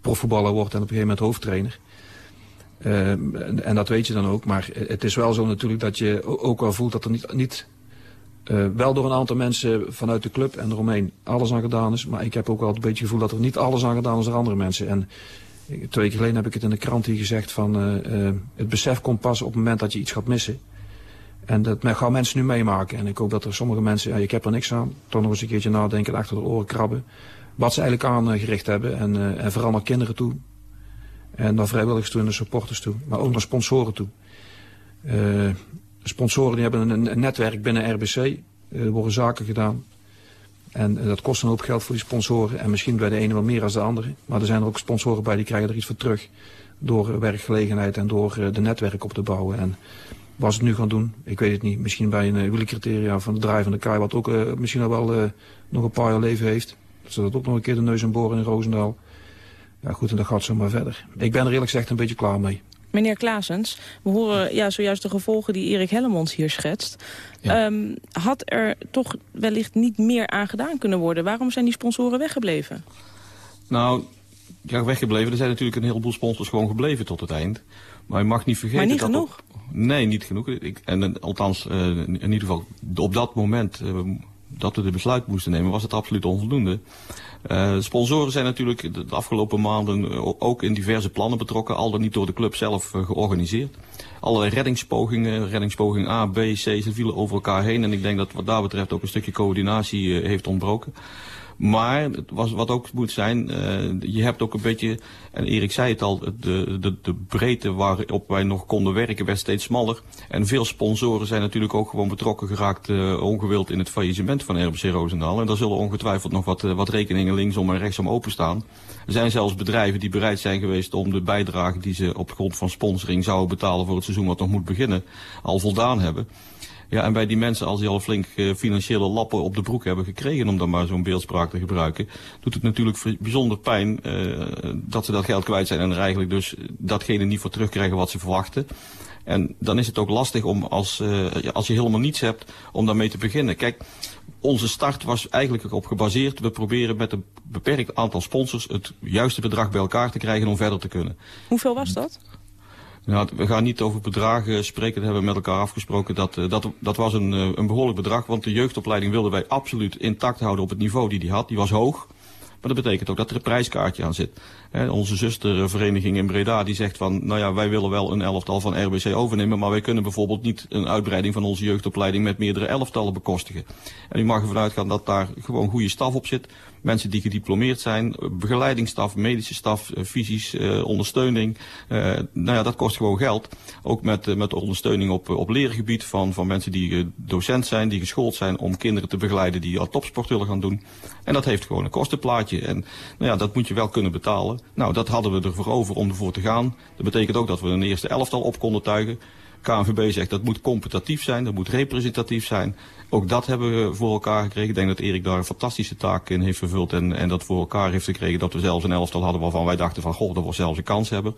profvoetballer wordt en op een gegeven moment hoofdtrainer. Uh, en, dat weet je dan ook. Maar het is wel zo natuurlijk dat je ook wel voelt dat er niet, niet uh, wel door een aantal mensen vanuit de club en eromheen alles aan gedaan is. Maar ik heb ook wel een beetje het gevoel dat er niet alles aan gedaan is door andere mensen. En twee weken geleden heb ik het in de krant hier gezegd van uh, uh, het besef komt pas op het moment dat je iets gaat missen. En dat gaan mensen nu meemaken. En ik hoop dat er sommige mensen, ja, ik heb er niks aan, toch nog eens een keertje nadenken en achter de oren krabben. Wat ze eigenlijk aangericht hebben. En, en vooral naar kinderen toe. En naar vrijwilligers toe en naar supporters toe. Maar ook naar sponsoren toe sponsoren die hebben een, een netwerk binnen RBC. Eh, er worden zaken gedaan. En eh, dat kost een hoop geld voor die sponsoren. En misschien bij de ene wel meer dan de andere. Maar er zijn er ook sponsoren bij die krijgen er iets voor terug. Door werkgelegenheid en door eh, de netwerk op te bouwen. En ze het nu gaan doen, ik weet het niet. Misschien bij een wielercriteria van de Draai van de Kaai. Wat ook misschien al wel nog een paar jaar leven heeft. Dat ze dat ook nog een keer de neus en boren in Roosendaal. Ja goed, en dat gaat zomaar verder. Ik ben er eerlijk gezegd een beetje klaar mee. Meneer Klaasens, we horen ja, zojuist de gevolgen die Erik Hellemons hier schetst. Ehm, had er toch wellicht niet meer aan gedaan kunnen worden? Waarom zijn die sponsoren weggebleven? Nou, ja, weggebleven. Er zijn natuurlijk een heleboel sponsors gewoon gebleven tot het eind. Maar je mag niet vergeten... Maar niet dat genoeg? nee, niet genoeg. Ik, en althans, uh, in ieder geval op dat moment... Uh, dat we de besluit moesten nemen, was het absoluut onvoldoende. Uh, sponsoren zijn natuurlijk de afgelopen maanden eh, ook in diverse plannen betrokken, al dan niet door de club zelf uh, georganiseerd. Allerlei reddingspogingen, reddingspoging A, B, C, ze vielen over elkaar heen. En ik denk dat wat daar betreft ook een stukje coördinatie heeft ontbroken. Maar het was, wat ook moet zijn, uh, je hebt ook een beetje, en Erik zei het al, de, de, de breedte waarop wij nog konden werken werd steeds smaller. En veel sponsoren zijn natuurlijk ook gewoon betrokken geraakt, uh, ongewild in het faillissement van RBC Roosendaal. En daar zullen ongetwijfeld nog wat, uh, wat rekeningen linksom en rechtsom openstaan. Er zijn zelfs bedrijven die bereid zijn geweest om de bijdrage die ze op grond van sponsoring zouden betalen voor het seizoen wat nog moet beginnen, al voldaan hebben. Ja, en bij die mensen, als die al flink uh, financiële lappen op de broek hebben gekregen, om dan maar zo'n beeldspraak te gebruiken, doet het natuurlijk bijzonder pijn uh, dat ze dat geld kwijt zijn en er eigenlijk dus datgene niet voor terugkrijgen wat ze verwachten. En dan is het ook lastig om als, uh, als je helemaal niets hebt, om daarmee te beginnen. Kijk, onze start was eigenlijk erop gebaseerd. We proberen met een beperkt aantal sponsors het juiste bedrag bij elkaar te krijgen om verder te kunnen. Hoeveel was dat? We gaan niet over bedragen spreken, dat hebben we met elkaar afgesproken. Dat, eh, dat, dat was een, eh, een behoorlijk bedrag, want de jeugdopleiding wilden wij absoluut intact houden op het niveau die die had. Die was hoog. Maar dat betekent ook dat er een prijskaartje aan zit. onze zustervereniging in Breda die zegt van, nou ja, wij willen wel een elftal van RBC overnemen, maar wij kunnen bijvoorbeeld niet een uitbreiding van onze jeugdopleiding met meerdere elftallen bekostigen. En u mag ervan uitgaan dat daar gewoon goede staf op zit mensen die gediplomeerd zijn, begeleidingsstaf, medische staf, eh, uh, ondersteuning. Uh, nou ja, dat kost gewoon geld. Ook met, met ondersteuning op, op leergebied van, van mensen die docent zijn, die geschoold zijn om kinderen te begeleiden die al topsport willen gaan doen. En dat heeft gewoon een kostenplaatje. En nou ja, dat moet je wel kunnen betalen. Nou, dat hadden we ervoor over om ervoor te gaan. Dat betekent ook dat we een eerste elftal op konden tuigen. KNVB zegt dat moet competitief zijn, dat moet representatief zijn. Ook dat hebben we voor elkaar gekregen. Ik denk dat Erik daar een fantastische taak in heeft vervuld en, en dat voor elkaar heeft gekregen dat we zelfs een elftal hadden waarvan wij dachten van goh, dat we zelfs een kans hebben.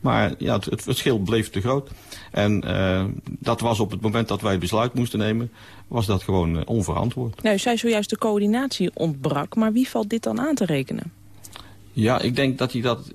Maar ja, het, verschil bleef te groot. En uh, dat was op het moment dat wij het besluit moesten nemen, was dat gewoon uh, onverantwoord. Nou, u zei zojuist de coördinatie ontbrak, maar wie valt dit dan aan te rekenen? Ja, ik denk dat hij dat,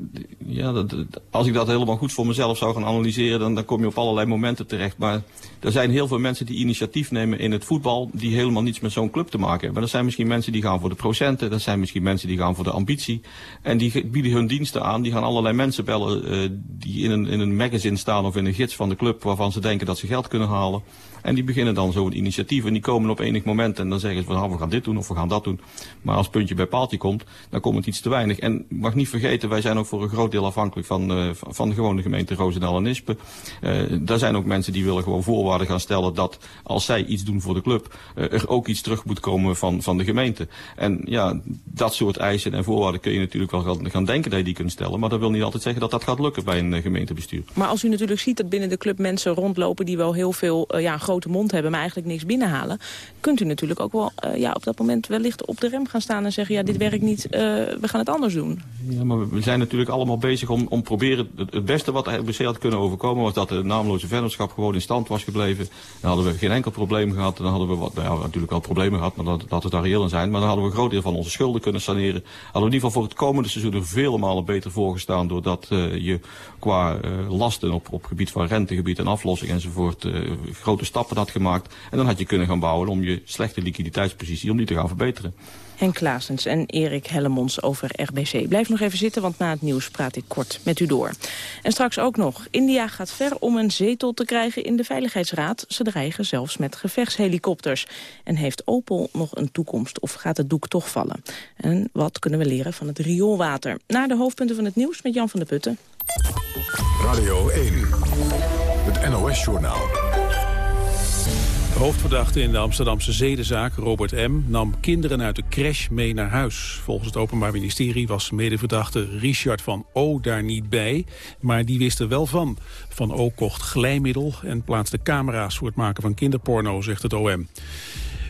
ja, dat, als ik dat helemaal goed voor mezelf zou gaan analyseren, dan, dan kom je op allerlei momenten terecht. Maar er zijn heel veel mensen die initiatief nemen in het voetbal, die helemaal niets met zo'n club te maken hebben. Maar zijn misschien mensen die gaan voor de procenten, er zijn misschien mensen die gaan voor de ambitie. En die bieden hun diensten aan, die gaan allerlei mensen bellen uh, die in een, in een magazine staan of in een gids van de club waarvan ze denken dat ze geld kunnen halen. En die beginnen dan zo'n initiatief en die komen op enig moment en dan zeggen ze van nou, we gaan dit doen of we gaan dat doen. Maar als puntje bij paaltje komt, dan komt het iets te weinig. En mag niet vergeten, wij zijn ook voor een groot deel afhankelijk van, uh, van de gewone gemeente Roosendaal en Ispen. Uh, daar zijn ook mensen die willen gewoon voorwaarden gaan stellen dat als zij iets doen voor de club, uh, er ook iets terug moet komen van, van de gemeente. En ja, dat soort eisen en voorwaarden kun je natuurlijk wel gaan, gaan denken dat je die kunt stellen. Maar dat wil niet altijd zeggen dat dat gaat lukken bij een gemeentebestuur. Maar als u natuurlijk ziet dat binnen de club mensen rondlopen die wel heel veel ja, een grote mond hebben, maar eigenlijk niks binnenhalen, kunt u natuurlijk ook wel ja, op dat moment wellicht op de rem gaan staan en zeggen, ja, dit werkt niet, we gaan het anders doen. Ja, maar we zijn natuurlijk allemaal bezig om, om proberen, het, het beste wat RBC had kunnen overkomen was dat de naamloze vennootschap gewoon in stand was gebleven. Dan hadden we geen enkel probleem gehad. Dan hadden we wat, nou ja, natuurlijk al problemen gehad, maar dat, we daar reëel in zijn. Maar dan hadden we een groot deel van onze schulden kunnen saneren. Hadden we in ieder geval voor het komende seizoen er vele malen beter voorgestaan. Doordat uh, je qua uh, lasten op, op gebied van rentegebied en aflossing enzovoort uh, grote stappen had gemaakt. En dan had je kunnen gaan bouwen om je slechte liquiditeitspositie om die te gaan verbeteren. Henk Klaasens en Erik Hellemons over RBC. Blijf nog even zitten, want na het nieuws praat ik kort met u door. En straks ook nog. India gaat ver om een zetel te krijgen in de Veiligheidsraad. Ze dreigen zelfs met gevechtshelikopters. En heeft Opel nog een toekomst of gaat het doek toch vallen? En wat kunnen we leren van het rioolwater? Naar de hoofdpunten van het nieuws met Jan van der Putten. Radio 1, het NOS-journaal. Hoofdverdachte in de Amsterdamse zedenzaak, Robert M., nam kinderen uit de crash mee naar huis. Volgens het Openbaar Ministerie was medeverdachte Richard van O daar niet bij, maar die wist er wel van. Van O kocht glijmiddel en plaatste camera's voor het maken van kinderporno, zegt het OM.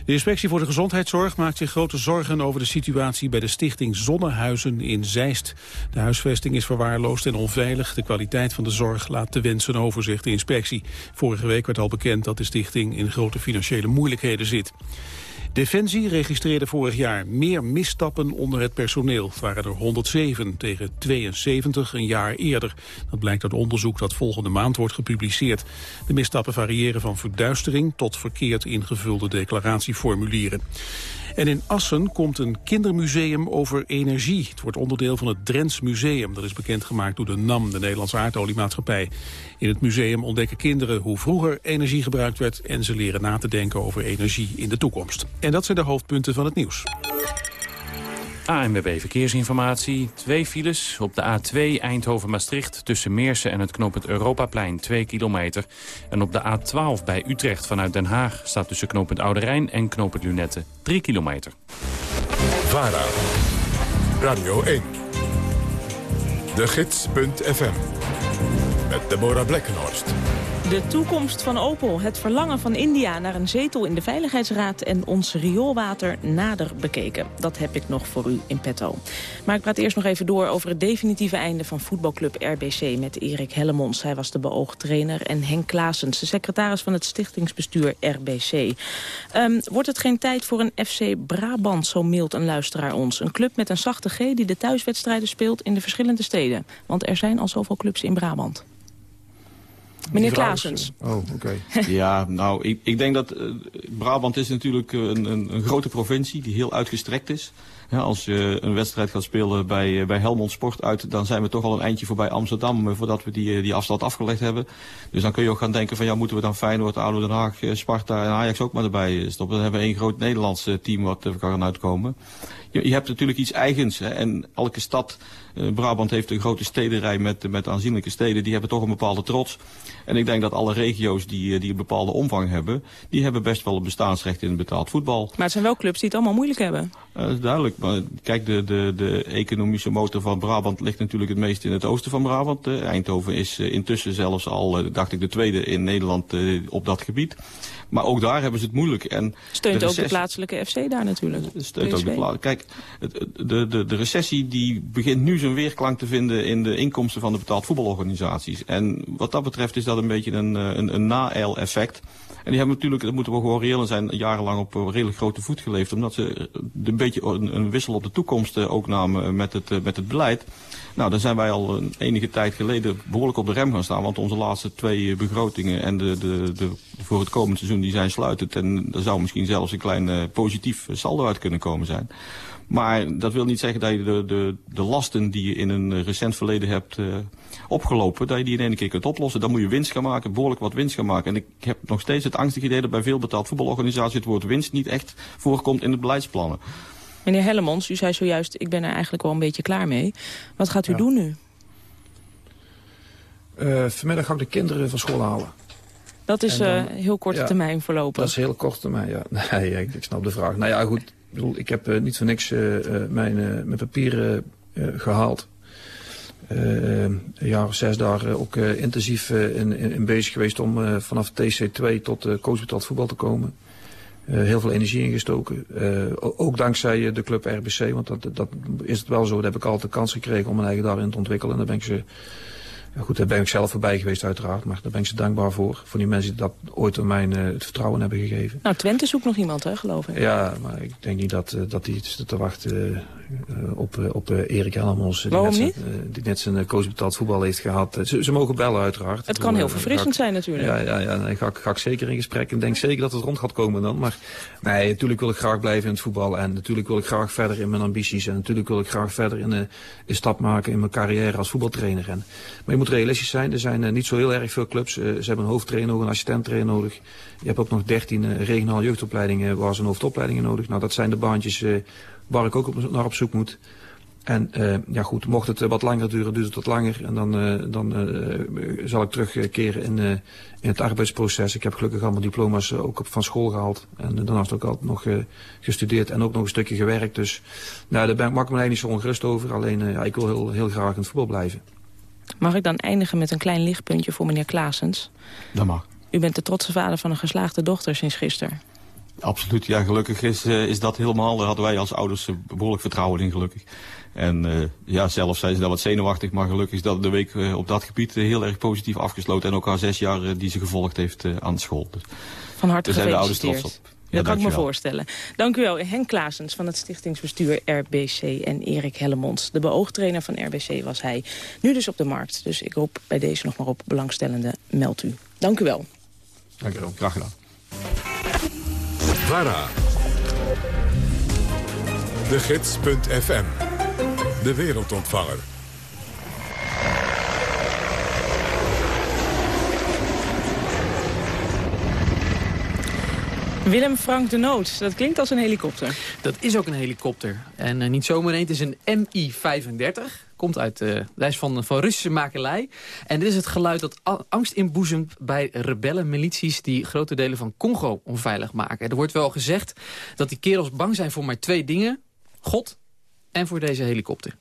De inspectie voor de gezondheidszorg maakt zich grote zorgen over de situatie bij de stichting Zonnehuizen in Zeist. De huisvesting is verwaarloosd en onveilig. De kwaliteit van de zorg laat te wensen over, zegt de inspectie. Vorige week werd al bekend dat de stichting in grote financiële moeilijkheden zit. Defensie registreerde vorig jaar meer misstappen onder het personeel. Het waren er 107 tegen 72 een jaar eerder. Dat blijkt uit onderzoek dat volgende maand wordt gepubliceerd. De misstappen variëren van verduistering tot verkeerd ingevulde declaratieformulieren. En in Assen komt een kindermuseum over energie. Het wordt onderdeel van het Drents Museum. Dat is bekendgemaakt door de NAM, de Nederlandse aardoliemaatschappij. In het museum ontdekken kinderen hoe vroeger energie gebruikt werd... en ze leren na te denken over energie in de toekomst. En dat zijn de hoofdpunten van het nieuws. ANWB Verkeersinformatie. Twee files op de A2 Eindhoven-Maastricht... tussen Meersen en het knooppunt Europaplein, 2 kilometer. En op de A12 bij Utrecht vanuit Den Haag... staat tussen knooppunt Oude Rijn en knooppunt Lunette, 3 kilometer. VARA, Radio 1, de gids.fm, met Deborah Blekkenhorst. De toekomst van Opel, het verlangen van India naar een zetel in de Veiligheidsraad... en ons rioolwater nader bekeken. Dat heb ik nog voor u in petto. Maar ik praat eerst nog even door over het definitieve einde van voetbalclub RBC... met Erik Hellemons, hij was de beoogd trainer... en Henk Klaasens, de secretaris van het stichtingsbestuur RBC. Ehm, wordt het geen tijd voor een FC Brabant, zo mailt een luisteraar ons. Een club met een zachte G die de thuiswedstrijden speelt in de verschillende steden. Want er zijn al zoveel clubs in Brabant. Meneer Klaasens. Oh, oké. [laughs] ja, nou, ik, ik denk dat uh, Brabant is natuurlijk een, een, een, grote provincie die heel uitgestrekt is. Ja, als je een wedstrijd gaat spelen bij, eh, bij Helmond Sport uit, dan zijn we toch al een eindje voorbij Amsterdam eh, voordat we die, die afstand afgelegd hebben. Dus dan kun je ook gaan denken van ja, moeten we dan Feyenoord, ADO Den Haag, Sparta en Ajax ook maar erbij stoppen. Dan hebben we één groot Nederlands team wat er kan uitkomen. Je, je hebt natuurlijk iets eigens hè, en elke stad uh, Brabant heeft een grote stedenrij met, met aanzienlijke steden. Die hebben toch een bepaalde trots. En ik denk dat alle regio's die, die een bepaalde omvang hebben... die hebben best wel een bestaansrecht in het betaald voetbal. Maar het zijn wel clubs die het allemaal moeilijk hebben. Uh, dat is duidelijk. Maar kijk, de, de, de economische motor van Brabant ligt natuurlijk het meest in het oosten van Brabant. Eindhoven is intussen zelfs al, dacht ik, de tweede in Nederland op dat gebied. Maar ook daar hebben ze het moeilijk. En steunt de ook de plaatselijke FC daar natuurlijk. Steunt ook de plaatselijke. Kijk, de, de, de recessie die begint nu zijn weerklank te vinden in de inkomsten van de betaald voetbalorganisaties. En wat dat betreft is dat een beetje een, een, een na-eil-effect. En die hebben natuurlijk, dat moeten we gewoon reëel zijn, jarenlang op een redelijk grote voet geleefd. Omdat ze een beetje een, wissel op de toekomst ook namen met het, met het beleid. Nou, daar zijn wij al een enige tijd geleden behoorlijk op de rem gaan staan. Want onze laatste twee begrotingen en de, de, de, voor het komend seizoen die zijn sluitend. En er zou misschien zelfs een klein positief saldo uit kunnen komen zijn. Maar dat wil niet zeggen dat je de, de, de lasten die je in een recent verleden hebt uh, opgelopen, dat je die in één keer kunt oplossen. Dan moet je winst gaan maken, behoorlijk wat winst gaan maken. En ik heb nog steeds het angstige idee dat bij veel betaald voetbalorganisaties het woord winst niet echt voorkomt in de beleidsplannen. Meneer Hellemons, u zei zojuist, ik ben er eigenlijk wel een beetje klaar mee. Wat gaat u doen nu? Uh, vanmiddag ga ik de kinderen van school halen. Dat is dan, heel korte termijn voorlopig. Dat is heel korte termijn, ja. [laughs] Nee, ik, ik snap de vraag. Nou ja, goed. Ik, bedoel, ik heb niet voor niks mijn, mijn papieren gehaald. Uh, een jaar of zes dagen ook intensief uh, in, in, bezig geweest om vanaf TC2 tot coachbetaald voetbal te komen. heel veel energie ingestoken. ook dankzij de club RBC, want dat, dat is het wel zo. Daar heb ik altijd de kans gekregen om mijn eigen daarin te ontwikkelen. En daar ben ik ze ja, goed, daar ben ik zelf voorbij geweest uiteraard, maar daar ben ik ze dankbaar voor. Voor die mensen die dat ooit aan mij uh, het vertrouwen hebben gegeven. Nou, Twente zoekt nog iemand, hè, geloof ik. Ja, maar ik denk niet dat, uh, dat die zit te wachten uh, op, op Erik Helmons. Waarom die niet? Zijn, die net zijn coach betaald voetbal heeft gehad. Ze, ze, mogen bellen uiteraard. Het kan heel verfrissend ik, zijn natuurlijk. Ja, ja, ja nee, ga, ga ik zeker in gesprek en denk zeker dat het rond gaat komen dan. Maar nee, natuurlijk wil ik graag blijven in het voetbal. En natuurlijk wil ik graag verder in mijn ambities. En natuurlijk wil ik graag verder in een stap maken in mijn carrière als voetbaltrainer. En, maar moet realistisch zijn zijn uh, niet zo heel erg veel clubs. Uh, ze hebben een hoofdtrainer een assistenttrainer nodig. Je hebt ook nog 13 uh, regionale jeugdopleidingen waar ze een hoofdopleidingen nodig. Nou, dat zijn de baantjes waar ik ook naar op zoek moet. En ja goed, mocht het wat langer duren, duurt het wat langer. En dan, dan zal ik terugkeren in, in het arbeidsproces. Ik heb gelukkig allemaal diploma's ook van school gehaald. En daarnaast ook altijd nog gestudeerd en ook nog een stukje gewerkt. Dus nou, daar ben, ik me niet zo ongerust over. Alleen ja, ik wil heel, heel graag in het voetbal blijven. Mag ik dan eindigen met een klein lichtpuntje voor meneer Klaasens? Dat mag. U bent de trotse vader van een geslaagde dochter sinds gisteren. Absoluut, ja, gelukkig is, uh, is dat helemaal. Daar hadden wij als ouders behoorlijk vertrouwen in, gelukkig. En uh, ja, zelf zijn ze daar wat zenuwachtig, maar gelukkig is dat de week op dat gebied heel erg positief afgesloten. En ook haar zes jaar die ze gevolgd heeft aan school. Dus, van harte zijn de ouders trots op. Ja, dat kan ik me voorstellen. Dank u wel. Henk Klaasens van het stichtingsbestuur RBC en Erik Hellemons. De beoogtrainer van RBC was hij. Nu dus op de markt. Dus ik hoop bij deze nog maar op belangstellende meld u. Dank u wel. Dank u wel. Graag gedaan. VARA. De Gids.fm. De wereldontvanger. Willem Frank de Noot, dat klinkt als een helikopter. Dat is ook een helikopter. En uh, niet zomaar een, het is een Mi-35. Komt uit de uh, lijst van, van Russische makelij. En dit is het geluid dat angst inboezemt bij rebellen, milities... die grote delen van Congo onveilig maken. Er wordt wel gezegd dat die kerels bang zijn voor maar twee dingen. God en voor deze helikopter.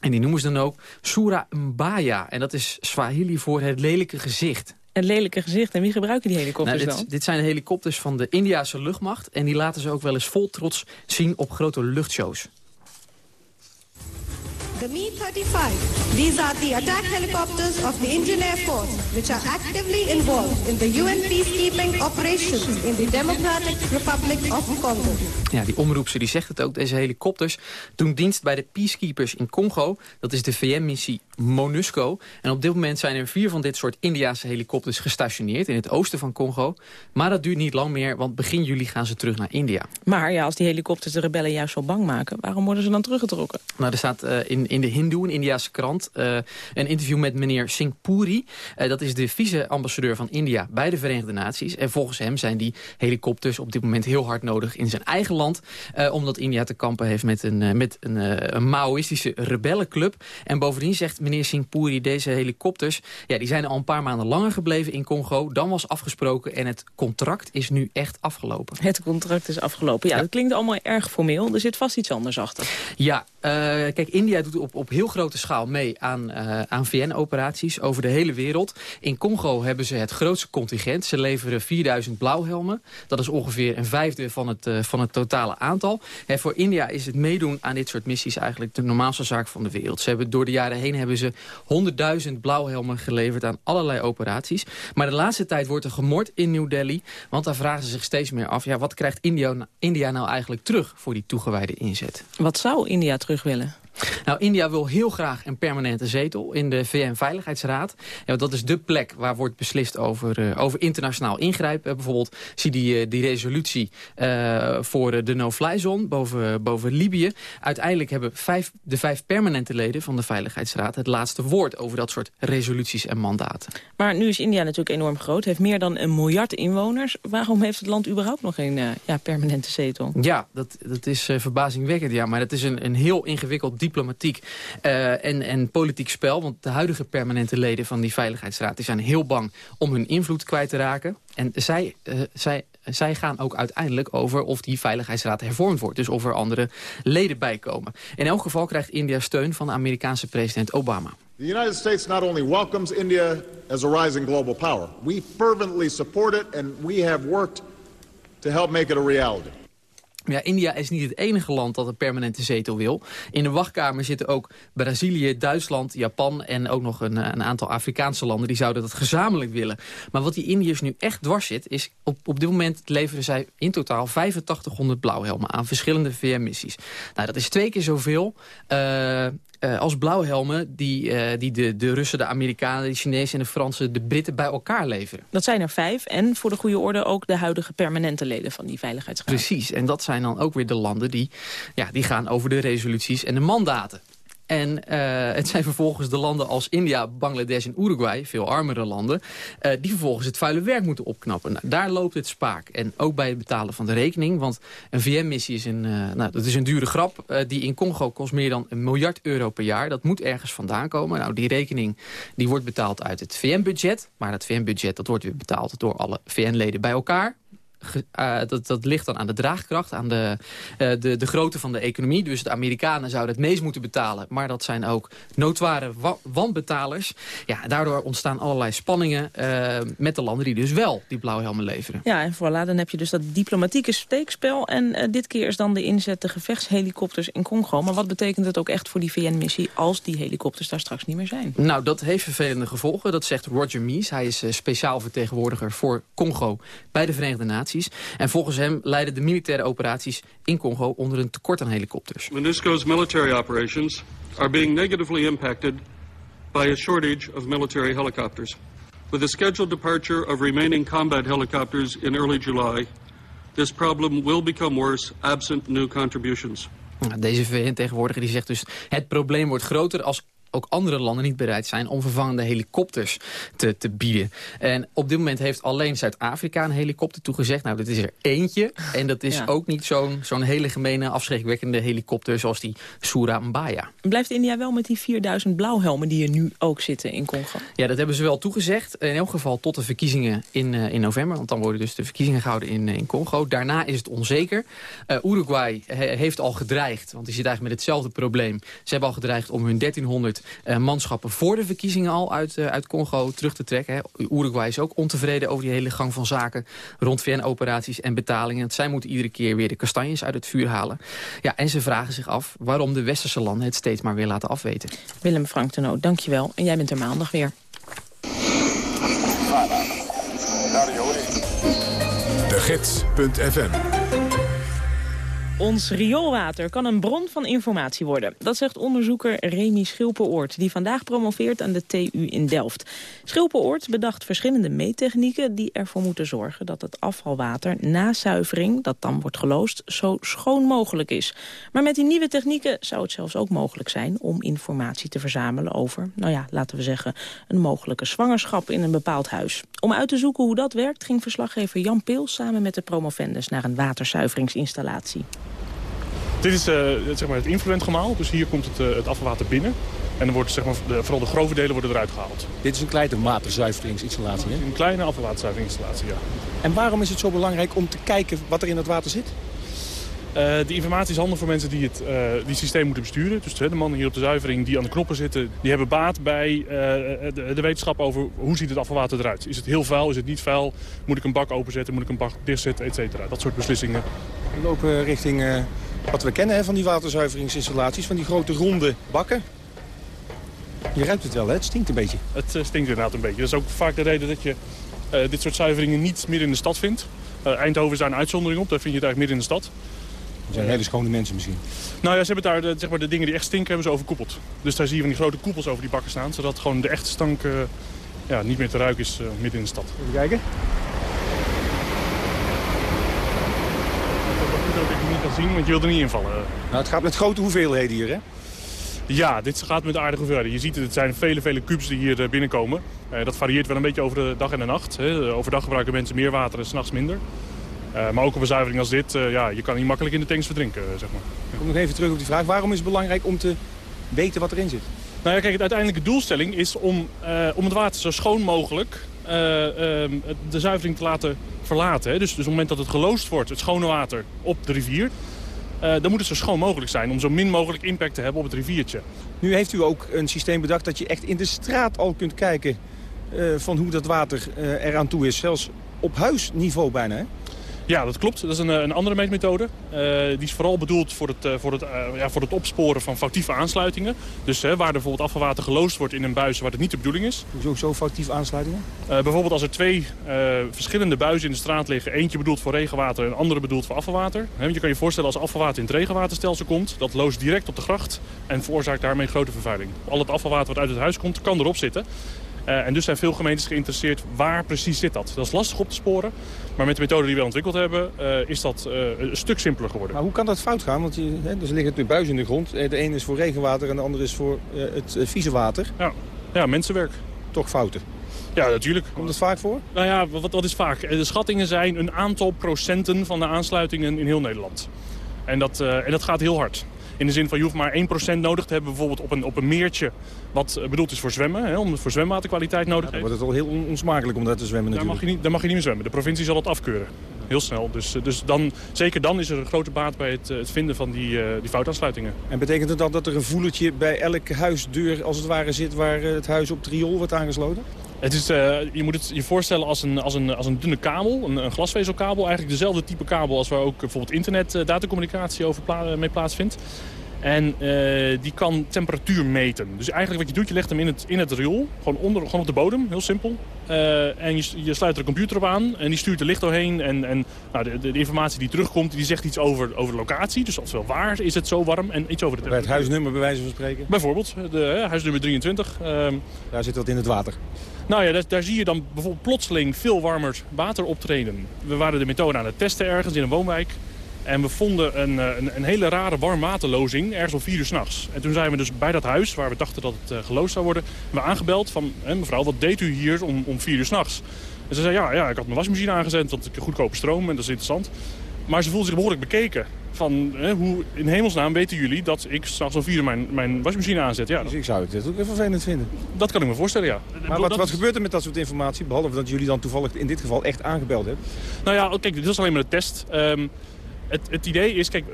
En die noemen ze dan ook Sura Mbaya. En dat is Swahili voor het lelijke gezicht. Een lelijke gezicht. En wie gebruiken die helikopters nou, dit, dan? Dit zijn helikopters van de Indiase luchtmacht. En die laten ze ook wel eens vol trots zien op grote luchtshows. The Mi-35. These are the attack helicopters of the Indian Air Force, which are actively involved in the UN peacekeeping operations in the Democratic Republic of Congo. Ja, die omroepse die zegt het ook. Deze helikopters doen dienst bij de peacekeepers in Congo. Dat is de VN-missie MONUSCO. En op dit moment zijn er vier van dit soort Indiase helikopters gestationeerd in het oosten van Congo. Maar dat duurt niet lang meer, want begin juli gaan ze terug naar India. Maar ja, als die helikopters de rebellen juist zo bang maken, waarom worden ze dan teruggetrokken? Nou, er staat uh, in, in de Hindu, een Indiase krant, uh, een interview met meneer Singh Puri. Uh, dat is de vice-ambassadeur van India bij de Verenigde Naties. En volgens hem zijn die helikopters op dit moment heel hard nodig in zijn eigen land. omdat India te kampen heeft met een, met een, een Maoïstische rebellenclub. En bovendien zegt meneer Singh Puri, deze helikopters... Ja, die zijn al een paar maanden langer gebleven in Congo. Dan was afgesproken en het contract is nu echt afgelopen. Het contract is afgelopen. Ja, ja. dat klinkt allemaal erg formeel. Er zit vast iets anders achter. Ja, kijk, India doet op, op heel grote schaal mee aan, uh, aan VN-operaties over de hele wereld. In Congo hebben ze het grootste contingent. Ze leveren 4000 blauwhelmen. Dat is ongeveer een vijfde van het, uh, van het totale aantal. Voor India is het meedoen aan dit soort missies eigenlijk de normaalste zaak van de wereld. Ze hebben, door de jaren heen hebben ze 100.000 blauwhelmen geleverd aan allerlei operaties. Maar de laatste tijd wordt er gemord in New Delhi. Want daar vragen ze zich steeds meer af... Ja, wat krijgt India, India nou eigenlijk terug voor die toegewijde inzet? Wat zou India terug willen? Nou, India wil heel graag een permanente zetel in de VN-veiligheidsraad. Ja, dat is de plek waar wordt beslist over, uh, over internationaal ingrijpen. bijvoorbeeld zie die, uh, die resolutie voor de no-fly zone boven, boven Libië. Uiteindelijk hebben vijf, de vijf permanente leden van de Veiligheidsraad... het laatste woord over dat soort resoluties en mandaten. Maar nu is India natuurlijk enorm groot. heeft meer dan een miljard inwoners. Waarom heeft het land überhaupt nog geen ja, permanente zetel? Ja, dat, dat is verbazingwekkend. Ja, maar het is een, een heel ingewikkeld diplomatiek uh, en, en politiek spel. Want de huidige permanente leden van die Veiligheidsraad... die zijn heel bang om hun invloed kwijt te raken. En zij, uh, zij, zij gaan ook uiteindelijk over of die Veiligheidsraad hervormd wordt. Dus of er andere leden bijkomen. In elk geval krijgt India steun van de Amerikaanse president Obama. The United States not only welcomes India as a rising global power, we fervently support it and we have worked to help make it a reality. Ja, India is niet het enige land dat een permanente zetel wil. In de wachtkamer zitten ook Brazilië, Duitsland, Japan... en ook nog een, een, aantal Afrikaanse landen die zouden dat gezamenlijk willen. Maar wat die Indiërs nu echt dwars zit... is op, op dit moment leveren zij in totaal 8500 blauwhelmen aan verschillende VN-missies. Nou, dat is twee keer zoveel... Uh, uh, als blauwhelmen die, uh, die de, de Russen, de Amerikanen, de Chinezen en de Fransen, de Britten bij elkaar leveren. Dat zijn er vijf en voor de goede orde ook de huidige permanente leden van die Veiligheidsraad. Precies, en dat zijn dan ook weer de landen die, ja, die gaan over de resoluties en de mandaten. En uh, het zijn vervolgens de landen als India, Bangladesh en Uruguay, veel armere landen, uh, die vervolgens het vuile werk moeten opknappen. Nou, daar loopt het spaak. En ook bij het betalen van de rekening, want een VM-missie is een, uh, nou, dat is een dure grap. die in Congo kost meer dan een miljard euro per jaar. Dat moet ergens vandaan komen. Nou, die rekening die wordt betaald uit het VN-budget. Maar dat VN-budget dat wordt weer betaald door alle VN-leden bij elkaar. Uh, dat, dat ligt dan aan de draagkracht, aan de, uh, de, de grootte van de economie. Dus de Amerikanen zouden het meest moeten betalen. Maar dat zijn ook notoire wa wanbetalers. Ja, daardoor ontstaan allerlei spanningen uh, met de landen die dus wel die blauwhelmen leveren. Ja, en voilà, dan heb je dus dat diplomatieke steekspel. En dit keer is dan de inzet de gevechtshelikopters in Congo. Maar wat betekent het ook echt voor die VN-missie als die helikopters daar straks niet meer zijn? Nou, dat heeft vervelende gevolgen. Dat zegt Roger Mees. Hij is speciaal vertegenwoordiger voor Congo bij de Verenigde Naties. En volgens hem leiden de militaire operaties in Congo onder een tekort aan helikopters. MONUSCO's military operations are being negatively impacted by a shortage of military helicopters. With the scheduled departure of remaining combat helicopters in early July, this problem will become worse absent new contributions. Deze VN-tegenwoordiger die zegt dus... het probleem wordt groter als ook andere landen niet bereid zijn om vervangende helikopters te, te bieden. En op dit moment heeft alleen Zuid-Afrika een helikopter toegezegd. Nou, dat is er eentje. En dat is ook niet zo'n zo'n hele gemene, afschrikwekkende helikopter zoals die Sura Mbaya. Blijft India wel met die 4000 blauwhelmen die er nu ook zitten in Congo? Ja, dat hebben ze wel toegezegd. In elk geval tot de verkiezingen in, uh, in november. Want dan worden dus de verkiezingen gehouden in, uh, in Congo. Daarna is het onzeker. Uh, Uruguay he heeft al gedreigd, want die zit eigenlijk met hetzelfde probleem. Ze hebben al gedreigd om hun 1300 uh, manschappen voor de verkiezingen al uit, uh, uit Congo terug te trekken. Hè. Uruguay is ook ontevreden over die hele gang van zaken rond VN-operaties en betalingen. Zij moeten iedere keer weer de kastanjes uit het vuur halen. Ja, en ze vragen zich af waarom de westerse landen het steeds maar weer laten afweten. Willem Frank Teno, dankjewel. En jij bent er maandag weer. De Gids.fm ons rioolwater kan een bron van informatie worden. Dat zegt onderzoeker Remy Schilperoort, die vandaag promoveert aan de TU in Delft. Schilperoort bedacht verschillende meettechnieken die ervoor moeten zorgen dat het afvalwater na zuivering, dat dan wordt geloosd, zo schoon mogelijk is. Maar met die nieuwe technieken zou het zelfs ook mogelijk zijn om informatie te verzamelen over, nou ja, laten we zeggen, een mogelijke zwangerschap in een bepaald huis. Om uit te zoeken hoe dat werkt ging verslaggever Jan Peel samen met de promovendus naar een waterzuiveringsinstallatie. Dit is uh, zeg maar het influentgemaal, dus hier komt het, uh, het afvalwater binnen. En dan wordt zeg maar, de, vooral de grove delen worden eruit gehaald. Dit is een kleine waterzuiveringsinstallatie, hè? Een kleine afvalwaterzuiveringsinstallatie, ja. En waarom is het zo belangrijk om te kijken wat er in het water zit? Uh, die informatie is handig voor mensen die het uh, die systeem moeten besturen. Dus de mannen hier op de zuivering die aan de knoppen zitten... die hebben baat bij uh, de, de, wetenschap over hoe ziet het afvalwater eruit. Is het heel vuil, is het niet vuil? Moet ik een bak openzetten, moet ik een bak dichtzetten, et cetera. Dat soort beslissingen. We lopen richting wat we kennen hè, van die waterzuiveringsinstallaties. Van die grote ronde bakken. Je ruikt het wel, hè? Het stinkt een beetje. Het stinkt inderdaad een beetje. Dat is ook vaak de reden dat je dit soort zuiveringen niet midden in de stad vindt. Eindhoven is daar een uitzondering op. Daar vind je het eigenlijk midden in de stad. Dat zijn hele schone mensen misschien. Nou ja, ze hebben daar de, zeg maar, de dingen die echt stinken hebben ze overkoepeld. Dus daar zie je van die grote koepels over die bakken staan. Zodat gewoon de echte stank uh, ja, niet meer te ruiken is uh, midden in de stad. Even kijken. Kan zien, want je wil er niet invallen. Nou, het gaat met grote hoeveelheden hier, hè? Ja, dit gaat met aardige hoeveelheden. Je ziet het, het zijn vele, vele kubus die hier binnenkomen. Uh, dat varieert wel een beetje over de dag en de nacht. Hè. Overdag gebruiken mensen meer water en s'nachts minder. Uh, maar ook op een zuivering als dit, uh, ja, je kan niet makkelijk in de tanks verdrinken, zeg maar. Ik kom nog even terug op die vraag. Waarom is het belangrijk om te weten wat erin zit? Nou ja, kijk, de uiteindelijke doelstelling is om, om het water zo schoon mogelijk de zuivering te laten verlaten. Hè. Dus, dus op het moment dat het geloosd wordt, het schone water, op de rivier... dan moet het zo schoon mogelijk zijn om zo min mogelijk impact te hebben op het riviertje. Nu heeft u ook een systeem bedacht dat je echt in de straat al kunt kijken... van hoe dat water eraan toe is. Zelfs op huisniveau bijna, hè? Ja, dat klopt. Dat is een, een andere meetmethode. Uh, die is vooral bedoeld voor het, uh, voor, het, uh, ja, voor het opsporen van foutieve aansluitingen. Dus waar er bijvoorbeeld afvalwater geloosd wordt in een buis waar het niet de bedoeling is. Hoezo zo foutieve aansluitingen? bijvoorbeeld als er twee verschillende buizen in de straat liggen. Eentje bedoeld voor regenwater en een andere bedoeld voor afvalwater. want je kan je voorstellen als afvalwater in het regenwaterstelsel komt. Dat loost direct op de gracht en veroorzaakt daarmee grote vervuiling. Al het afvalwater wat uit het huis komt kan erop zitten. Uh, en dus zijn veel gemeentes geïnteresseerd waar precies zit dat. Dat is lastig op te sporen. Maar met de methode die we ontwikkeld hebben uh, is dat uh, een stuk simpeler geworden. Maar hoe kan dat fout gaan? Want je, hè, dus er liggen twee buizen in de grond. De ene is voor regenwater en de andere is voor het vieze water. Ja. ja, mensenwerk. Toch fouten? Ja, natuurlijk. Komt dat vaak voor? Nou ja, wat, wat is vaak? De schattingen zijn een aantal procenten van de aansluitingen in heel Nederland. En dat, en dat gaat heel hard. In de zin van je hoeft maar 1% nodig te hebben bijvoorbeeld op een, op een meertje wat bedoeld is voor zwemmen. Hè, om voor zwemwaterkwaliteit nodig ja, dan wordt het al heel onsmakelijk om daar te zwemmen natuurlijk. Daar mag, je niet, daar mag je niet meer zwemmen. De provincie zal dat afkeuren. Heel snel. Dus, dus dan, zeker dan is er een grote baat bij het, het vinden van die, uh, die foutaansluitingen. En betekent het dan dat er een voelertje bij elke huisdeur als het ware zit... waar het huis op triool wordt aangesloten? Het is, uh, je moet het je voorstellen als een, als een, als een dunne kabel, een, een glasvezelkabel. Eigenlijk dezelfde type kabel als waar ook bijvoorbeeld internet uh, datacommunicatie over pla mee plaatsvindt. En uh, die kan temperatuur meten. Dus eigenlijk wat je doet, je legt hem in het, in het riool. Gewoon, onder, gewoon op de bodem, heel simpel. Uh, en je, je sluit er een computer op aan en die stuurt er licht doorheen. En, en nou, de, de, informatie die terugkomt, die zegt iets over, over de locatie. Dus oftewel waar is het zo warm en iets over de Bij het huisnummer bij wijze van spreken? Bijvoorbeeld, de, uh, huisnummer 23. Uh, daar zit wat in het water? Nou ja, daar, daar, zie je dan bijvoorbeeld plotseling veel warmer water optreden. We waren de methode aan het testen ergens in een woonwijk. En we vonden een, een, een, hele rare warmwaterlozing ergens om vier uur s'nachts. En toen zijn we dus bij dat huis, waar we dachten dat het uh, geloosd zou worden... we aangebeld van, mevrouw, wat deed u hier om, om vier uur s'nachts? En ze zei, ja, ja, ik had mijn wasmachine aangezet, want ik goedkope stroom en dat is interessant. Maar ze voelde zich behoorlijk bekeken. Van, hè, hoe in hemelsnaam weten jullie dat ik s'nachts om vier uur mijn, mijn wasmachine aanzet? Ja, dus ik zou het ook even vervelend vinden. Dat kan ik me voorstellen, ja. Maar wat, wat gebeurt er met dat soort informatie? Behalve dat jullie dan toevallig in dit geval echt aangebeld hebben? Nou ja, kijk, dit is alleen maar een test. Um, het, het, idee is, kijk,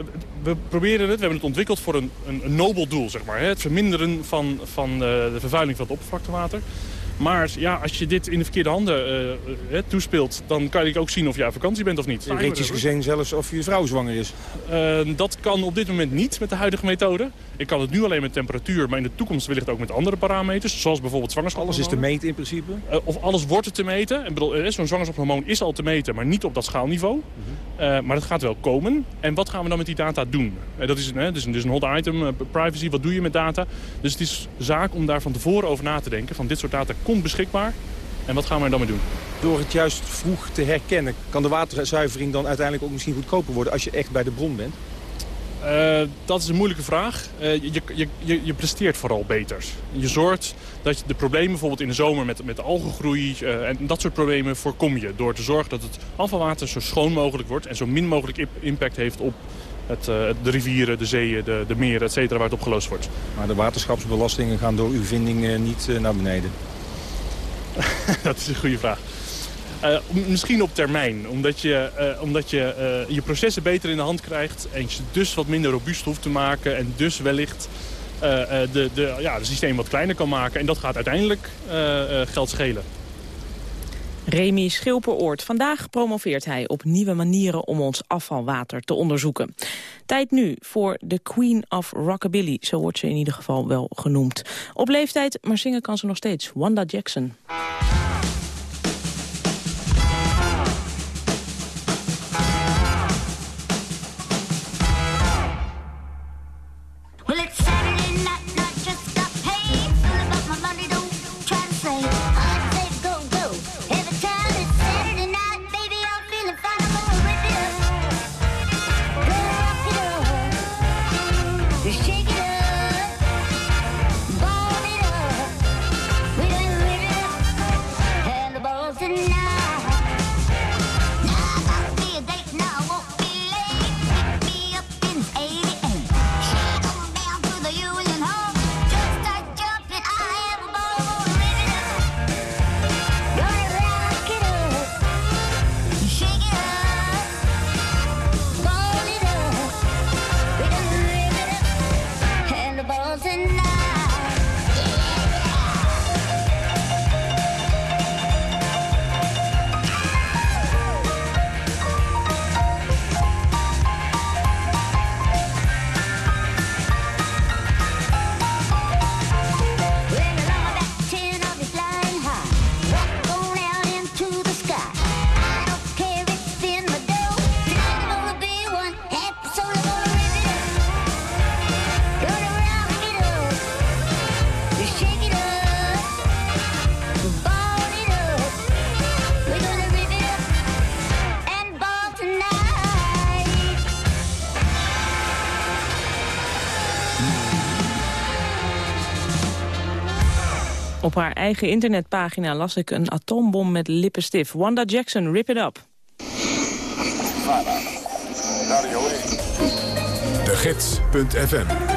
we proberen het, we hebben het ontwikkeld voor een, een, een nobel doel, zeg maar. Hè? Het verminderen van, van de vervuiling van het oppervlaktewater. Maar ja, als je dit in de verkeerde handen uh, toespeelt... dan kan ik ook zien of je op vakantie bent of niet. Theoretisch gezien zelfs of je vrouw zwanger is? Uh, dat kan op dit moment niet met de huidige methode. Ik kan het nu alleen met temperatuur, maar in de toekomst wellicht ook met andere parameters. Zoals bijvoorbeeld zwangerschap. Alles is te meten in principe? Uh, of alles wordt te meten. Zo'n zwangerschapshormoon is al te meten, maar niet op dat schaalniveau. Mm -hmm. maar dat gaat wel komen. En wat gaan we dan met die data doen? dat is, dus, een, dus een hot item, privacy, wat doe je met data? Dus het is zaak om daar van tevoren over na te denken. Van dit soort data komt beschikbaar. En wat gaan we er dan mee doen? Door het juist vroeg te herkennen, kan de waterzuivering dan uiteindelijk ook misschien goedkoper worden als je echt bij de bron bent? Uh, dat is een moeilijke vraag. Uh, je, je, je, je, presteert vooral beter. Je zorgt dat je de problemen bijvoorbeeld in de zomer met, met algengroei uh, en dat soort problemen voorkom je. Door te zorgen dat het afvalwater zo schoon mogelijk wordt en zo min mogelijk impact heeft op het, de rivieren, de zeeën, de, de meren, et cetera, waar het opgelost wordt. Maar de waterschapsbelastingen gaan door uw vinding niet naar beneden? [laughs] dat is een goede vraag. Uh, misschien op termijn, omdat je, uh, omdat je uh, je processen beter in de hand krijgt... en je dus wat minder robuust hoeft te maken... en dus wellicht de, de, ja, het systeem wat kleiner kan maken. En dat gaat uiteindelijk geld schelen. Remy Schilperoort. Vandaag promoveert hij op nieuwe manieren om ons afvalwater te onderzoeken. Tijd nu voor de Queen of Rockabilly, zo wordt ze in ieder geval wel genoemd. Op leeftijd, maar zingen kan ze nog steeds. Wanda Jackson. Haar eigen internetpagina las ik een atoombom met lippenstift. Wanda Jackson, rip it up. De Gids.fm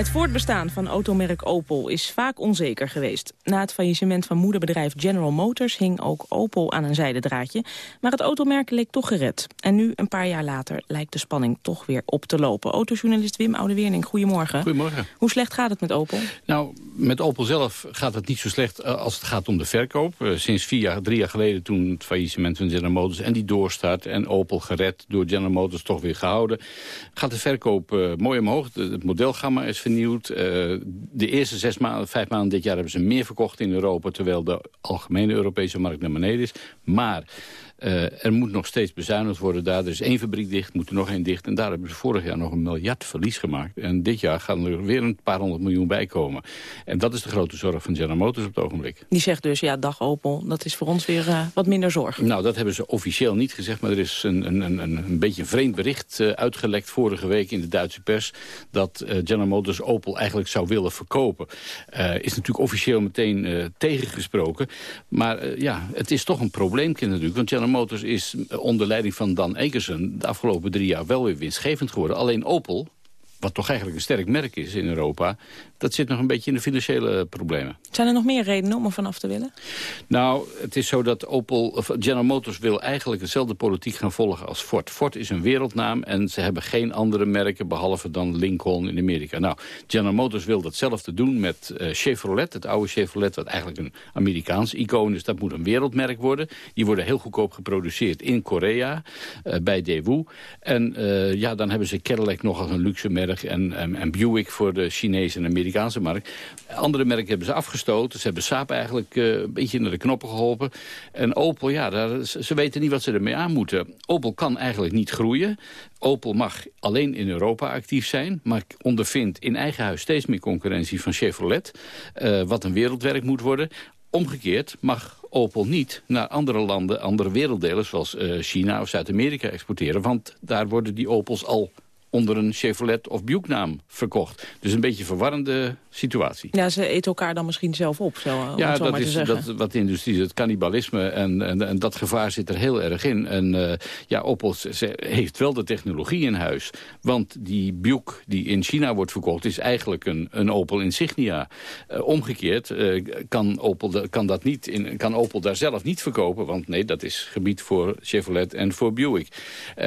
het voortbestaan van automerk Opel is vaak onzeker geweest. Na het faillissement van moederbedrijf General Motors hing ook Opel aan een zijdendraadje. Maar het automerk leek toch gered. En nu, een paar jaar later, lijkt de spanning toch weer op te lopen. Autojournalist Wim Oudeweerning, goedemorgen. Goedemorgen. Hoe slecht gaat het met Opel? Nou, met Opel zelf gaat het niet zo slecht eh, als het gaat om de verkoop. Eh, sinds vier jaar, drie jaar geleden toen het faillissement van General Motors... en die doorstart en Opel gered door General Motors toch weer gehouden... gaat de verkoop uh, mooi omhoog. Het modelgamma is Uh, de eerste zes maanden, vijf maanden dit jaar hebben ze meer verkocht in Europa... terwijl de algemene Europese markt naar beneden is. Maar uh, er moet nog steeds bezuinigd worden daar. Er is één fabriek dicht, moet er nog één dicht. En daar hebben ze vorig jaar nog een miljard verlies gemaakt. En dit jaar gaan er weer een paar honderd miljoen bij komen. En dat is de grote zorg van General Motors op het ogenblik. Die zegt dus, ja, dag Opel, dat is voor ons weer uh, wat minder zorg. Nou, dat hebben ze officieel niet gezegd. Maar er is een, een, een, een beetje een vreemd bericht uh, uitgelekt vorige week in de Duitse pers... dat General Motors Opel eigenlijk zou willen verkopen. is natuurlijk officieel meteen tegengesproken. Maar ja, het is toch een probleempje natuurlijk. Want General Motors is onder leiding van Dan Ekersen... de afgelopen drie jaar wel weer winstgevend geworden. Alleen Opel, wat toch eigenlijk een sterk merk is in Europa dat zit nog een beetje in de financiële problemen. Zijn er nog meer redenen om er vanaf te willen? Nou, het is zo dat Opel, of General Motors wil eigenlijk dezelfde politiek gaan volgen als Ford. Ford is een wereldnaam en ze hebben geen andere merken behalve dan Lincoln in Amerika. Nou, General Motors wil datzelfde doen met uh, Chevrolet, het oude Chevrolet, wat eigenlijk een Amerikaans icoon is. Dat moet een wereldmerk worden. Die worden heel goedkoop geproduceerd in Korea, uh, bij Daewoo. En uh, ja, dan hebben ze Cadillac nog als een luxe merk en, en, en Buick voor de Chinese en Amerikaanse Markt. Andere merken hebben ze afgestoten. Ze hebben Saab eigenlijk uh, een beetje naar de knoppen geholpen. En Opel, ja, daar, ze weten niet wat ze ermee aan moeten. Opel kan eigenlijk niet groeien. Opel mag alleen in Europa actief zijn... maar ondervindt in eigen huis steeds meer concurrentie van Chevrolet... Uh, wat een wereldwerk moet worden. Omgekeerd mag Opel niet naar andere landen, andere werelddelen... zoals uh, China of Zuid-Amerika exporteren... want daar worden die Opels al onder een Chevrolet of Buick-naam verkocht. Dus een beetje een verwarrende situatie. Ja, ze eten elkaar dan misschien zelf op, zo, ja, zo dat maar is dat wat de industrie is, het cannibalisme. En, en, en, dat gevaar zit er heel erg in. En uh, ja, Opel ze heeft wel de technologie in huis. Want die Buick die in China wordt verkocht... is eigenlijk een, een Opel Insignia. Uh, omgekeerd uh, kan, Opel, kan, dat niet in, kan Opel daar zelf niet verkopen. Want nee, dat is gebied voor Chevrolet en voor Buick.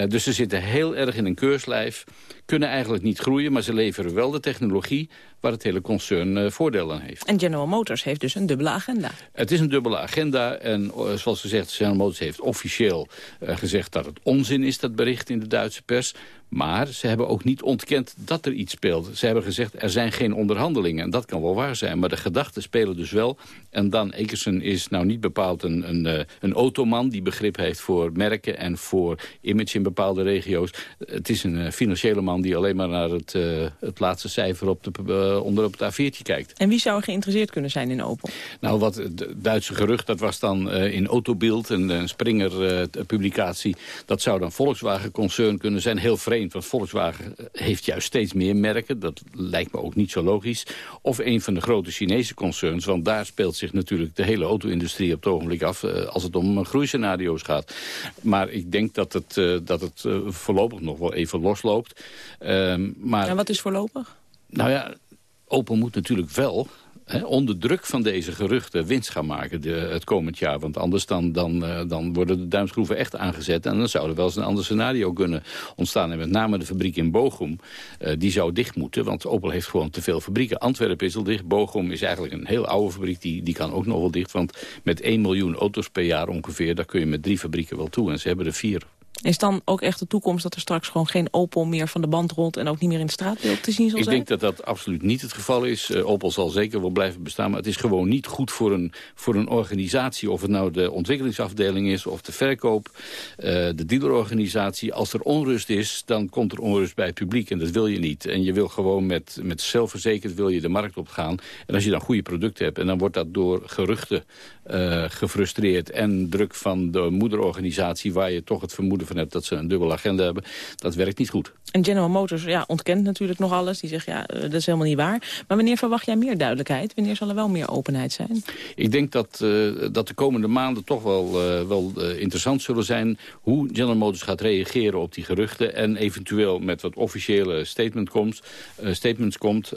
dus ze zitten heel erg in een keurslijf kunnen eigenlijk niet groeien, maar ze leveren wel de technologie waar het hele concern uh, voordeel aan heeft. En General Motors heeft dus een dubbele agenda. Het is een dubbele agenda en uh, zoals gezegd, General Motors heeft officieel uh, gezegd dat het onzin is, dat bericht in de Duitse pers. Maar ze hebben ook niet ontkend dat er iets speelt. Ze hebben gezegd, er zijn geen onderhandelingen. En dat kan wel waar zijn, maar de gedachten spelen dus wel. En Dan Ekersen is nou niet bepaald een, een, een automan... die begrip heeft voor merken en voor image in bepaalde regio's. Het is een financiële man die alleen maar naar het, het laatste cijfer op de uh, onder op het A14 kijkt. En wie zou er geïnteresseerd kunnen zijn in Opel? Nou, wat het Duitse gerucht, dat was dan uh, in Autobild, een, een Springer-publicatie. Dat zou dan Volkswagen-concern kunnen zijn. Heel vreemd, want Volkswagen heeft juist steeds meer merken. Dat lijkt me ook niet zo logisch. Of een van de grote Chinese concerns, want daar speelt zich natuurlijk de hele auto-industrie op het ogenblik af... als het om groeiscenario's gaat. Maar ik denk dat het, dat het voorlopig nog wel even losloopt. Ehm, maar... En wat is voorlopig? Nou ja, Opel moet natuurlijk wel onder druk van deze geruchten winst gaan maken de, het komend jaar. Want anders dan, dan, uh, dan worden de duimschroeven echt aangezet. En dan zou er wel eens een ander scenario kunnen ontstaan. En met name de fabriek in Bochum, uh, die zou dicht moeten. Want Opel heeft gewoon te veel fabrieken. Antwerpen is al dicht. Bochum is eigenlijk een heel oude fabriek. Die, die kan ook nog wel dicht. Want met 1 miljoen auto's per jaar ongeveer... daar kun je met drie fabrieken wel toe. En ze hebben er vier. Is dan ook echt de toekomst dat er straks gewoon geen Opel meer van de band rolt... en ook niet meer in de straatbeeld te zien zal Ik zijn? denk dat dat absoluut niet het geval is. Uh, Opel zal zeker wel blijven bestaan, maar het is gewoon niet goed voor een, voor een organisatie... of het nou de ontwikkelingsafdeling is of de verkoop, uh, de dealerorganisatie. Als er onrust is, dan komt er onrust bij het publiek en dat wil je niet. En je wil gewoon met, met zelfverzekerd wil je de markt opgaan. En als je dan goede producten hebt en dan wordt dat door geruchten uh, gefrustreerd... en druk van de moederorganisatie waar je toch het vermoeden van van hebt dat ze een dubbele agenda hebben. Dat werkt niet goed. En General Motors ja, ontkent natuurlijk nog alles. Die zegt, ja, dat is helemaal niet waar. Maar wanneer verwacht jij meer duidelijkheid? Wanneer zal er wel meer openheid zijn? Ik denk dat, dat de komende maanden toch wel, wel interessant zullen zijn... hoe General Motors gaat reageren op die geruchten... en eventueel met wat officiële statement komt, statements komt.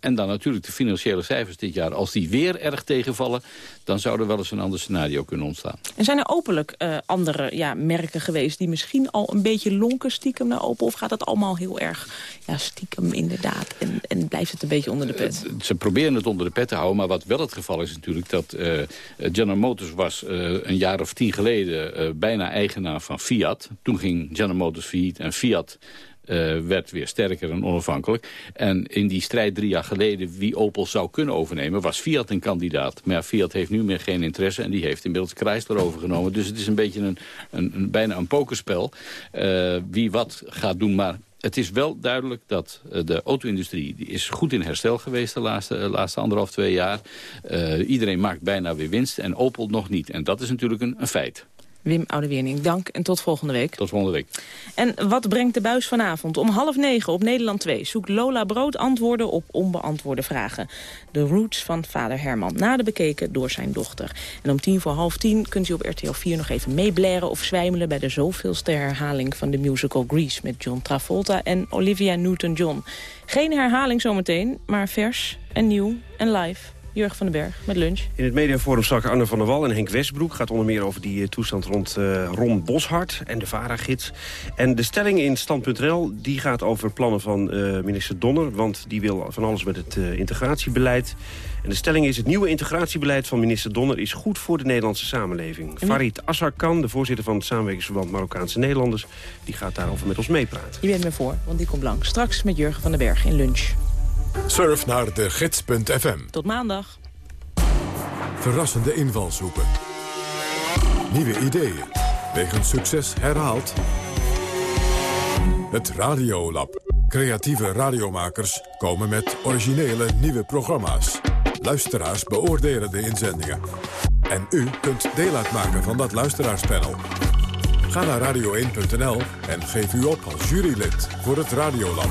en dan natuurlijk de financiële cijfers dit jaar. Als die weer erg tegenvallen, dan zou er wel eens een ander scenario kunnen ontstaan. En zijn er openlijk andere ja, merken geweest die misschien al een beetje lonken stiekem naar Opel? Of gaat dat allemaal heel erg ja, stiekem inderdaad en, en blijft het een beetje onder de pet? Ze proberen het onder de pet te houden, maar wat wel het geval is natuurlijk dat uh, General Motors was een jaar of tien geleden bijna eigenaar van Fiat. Toen ging General Motors failliet en Fiat uh, werd weer sterker en onafhankelijk. En in die strijd drie jaar geleden wie Opel zou kunnen overnemen... was Fiat een kandidaat. Maar Fiat heeft nu meer geen interesse en die heeft inmiddels Chrysler overgenomen. Dus het is een beetje een, een, bijna een pokerspel. Uh, wie wat gaat doen, maar het is wel duidelijk dat uh, de auto-industrie is goed in herstel geweest de laatste, laatste anderhalf, twee jaar. Iedereen maakt bijna weer winst en Opel nog niet. En dat is natuurlijk een, een feit. Wim Oudewierning, dank en tot volgende week. Tot volgende week. En wat brengt de buis vanavond? Om half negen op Nederland 2 zoekt Lola Brood antwoorden op onbeantwoorde vragen. De roots van vader Herman, nader bekeken door zijn dochter. En om tien voor half tien kunt u op RTL 4 nog even meeblaren of zwijmelen... bij de zoveelste herhaling van de musical Grease... met John Travolta en Olivia Newton-John. Geen herhaling zometeen, maar vers en nieuw en live... Jurgen van den Berg met lunch. In het mediaforum straks Arne van der Wal en Henk Westbroek... gaat onder meer over die uh, toestand rond uh, Ron Boshart en de VARA-gids. En de stelling in stand.nl die gaat over plannen van uh, minister Donner... want die wil van alles met het integratiebeleid. En de stelling is het nieuwe integratiebeleid van minister Donner... is goed voor de Nederlandse samenleving. En Farid Assarkan, de voorzitter van het samenwerkingsverband Marokkaanse Nederlanders... die gaat daarover met ons meepraten. Je bent me voor, want die komt lang. Straks met Jurgen van den Berg in lunch. Surf naar de gids.fm. Tot maandag. Verrassende invalshoeken. Nieuwe ideeën. Wegens succes herhaald. Het Radiolab. Creatieve radiomakers komen met originele nieuwe programma's. Luisteraars beoordelen de inzendingen. En u kunt deel uitmaken van dat luisteraarspanel. Ga naar radio1.nl en geef u op als jurylid voor het Radiolab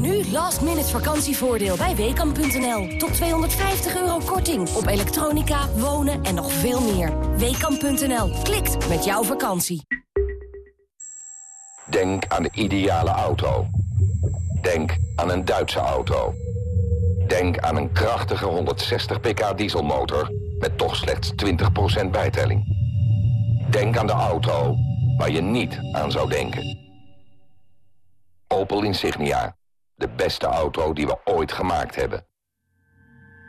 Nu last minute vakantievoordeel bij Weekamp.nl. Tot 250 euro korting op elektronica, wonen en nog veel meer. Weekamp.nl. Klikt met jouw vakantie. Denk aan de ideale auto. Denk aan een Duitse auto. Denk aan een krachtige 160 pk dieselmotor met toch slechts 20% bijtelling. Denk aan de auto waar je niet aan zou denken. Opel Insignia. De beste auto die we ooit gemaakt hebben.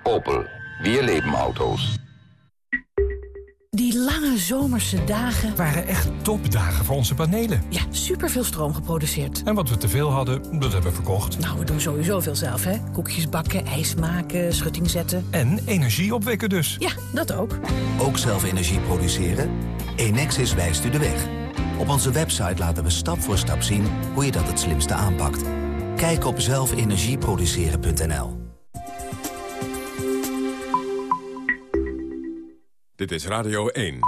Opel. Wir leben auto's. Die lange zomerse dagen... waren echt topdagen voor onze panelen. Ja, superveel stroom geproduceerd. En wat we teveel hadden, dat hebben we verkocht. Nou, we doen sowieso veel zelf, hè. Koekjes bakken, ijs maken, schutting zetten. En energie opwekken dus. Ja, dat ook. Ook zelf energie produceren? Enexis wijst u de weg. Op onze website laten we stap voor stap zien hoe je dat het slimste aanpakt. Kijk op zelfenergieproduceren.nl. Dit is Radio 1.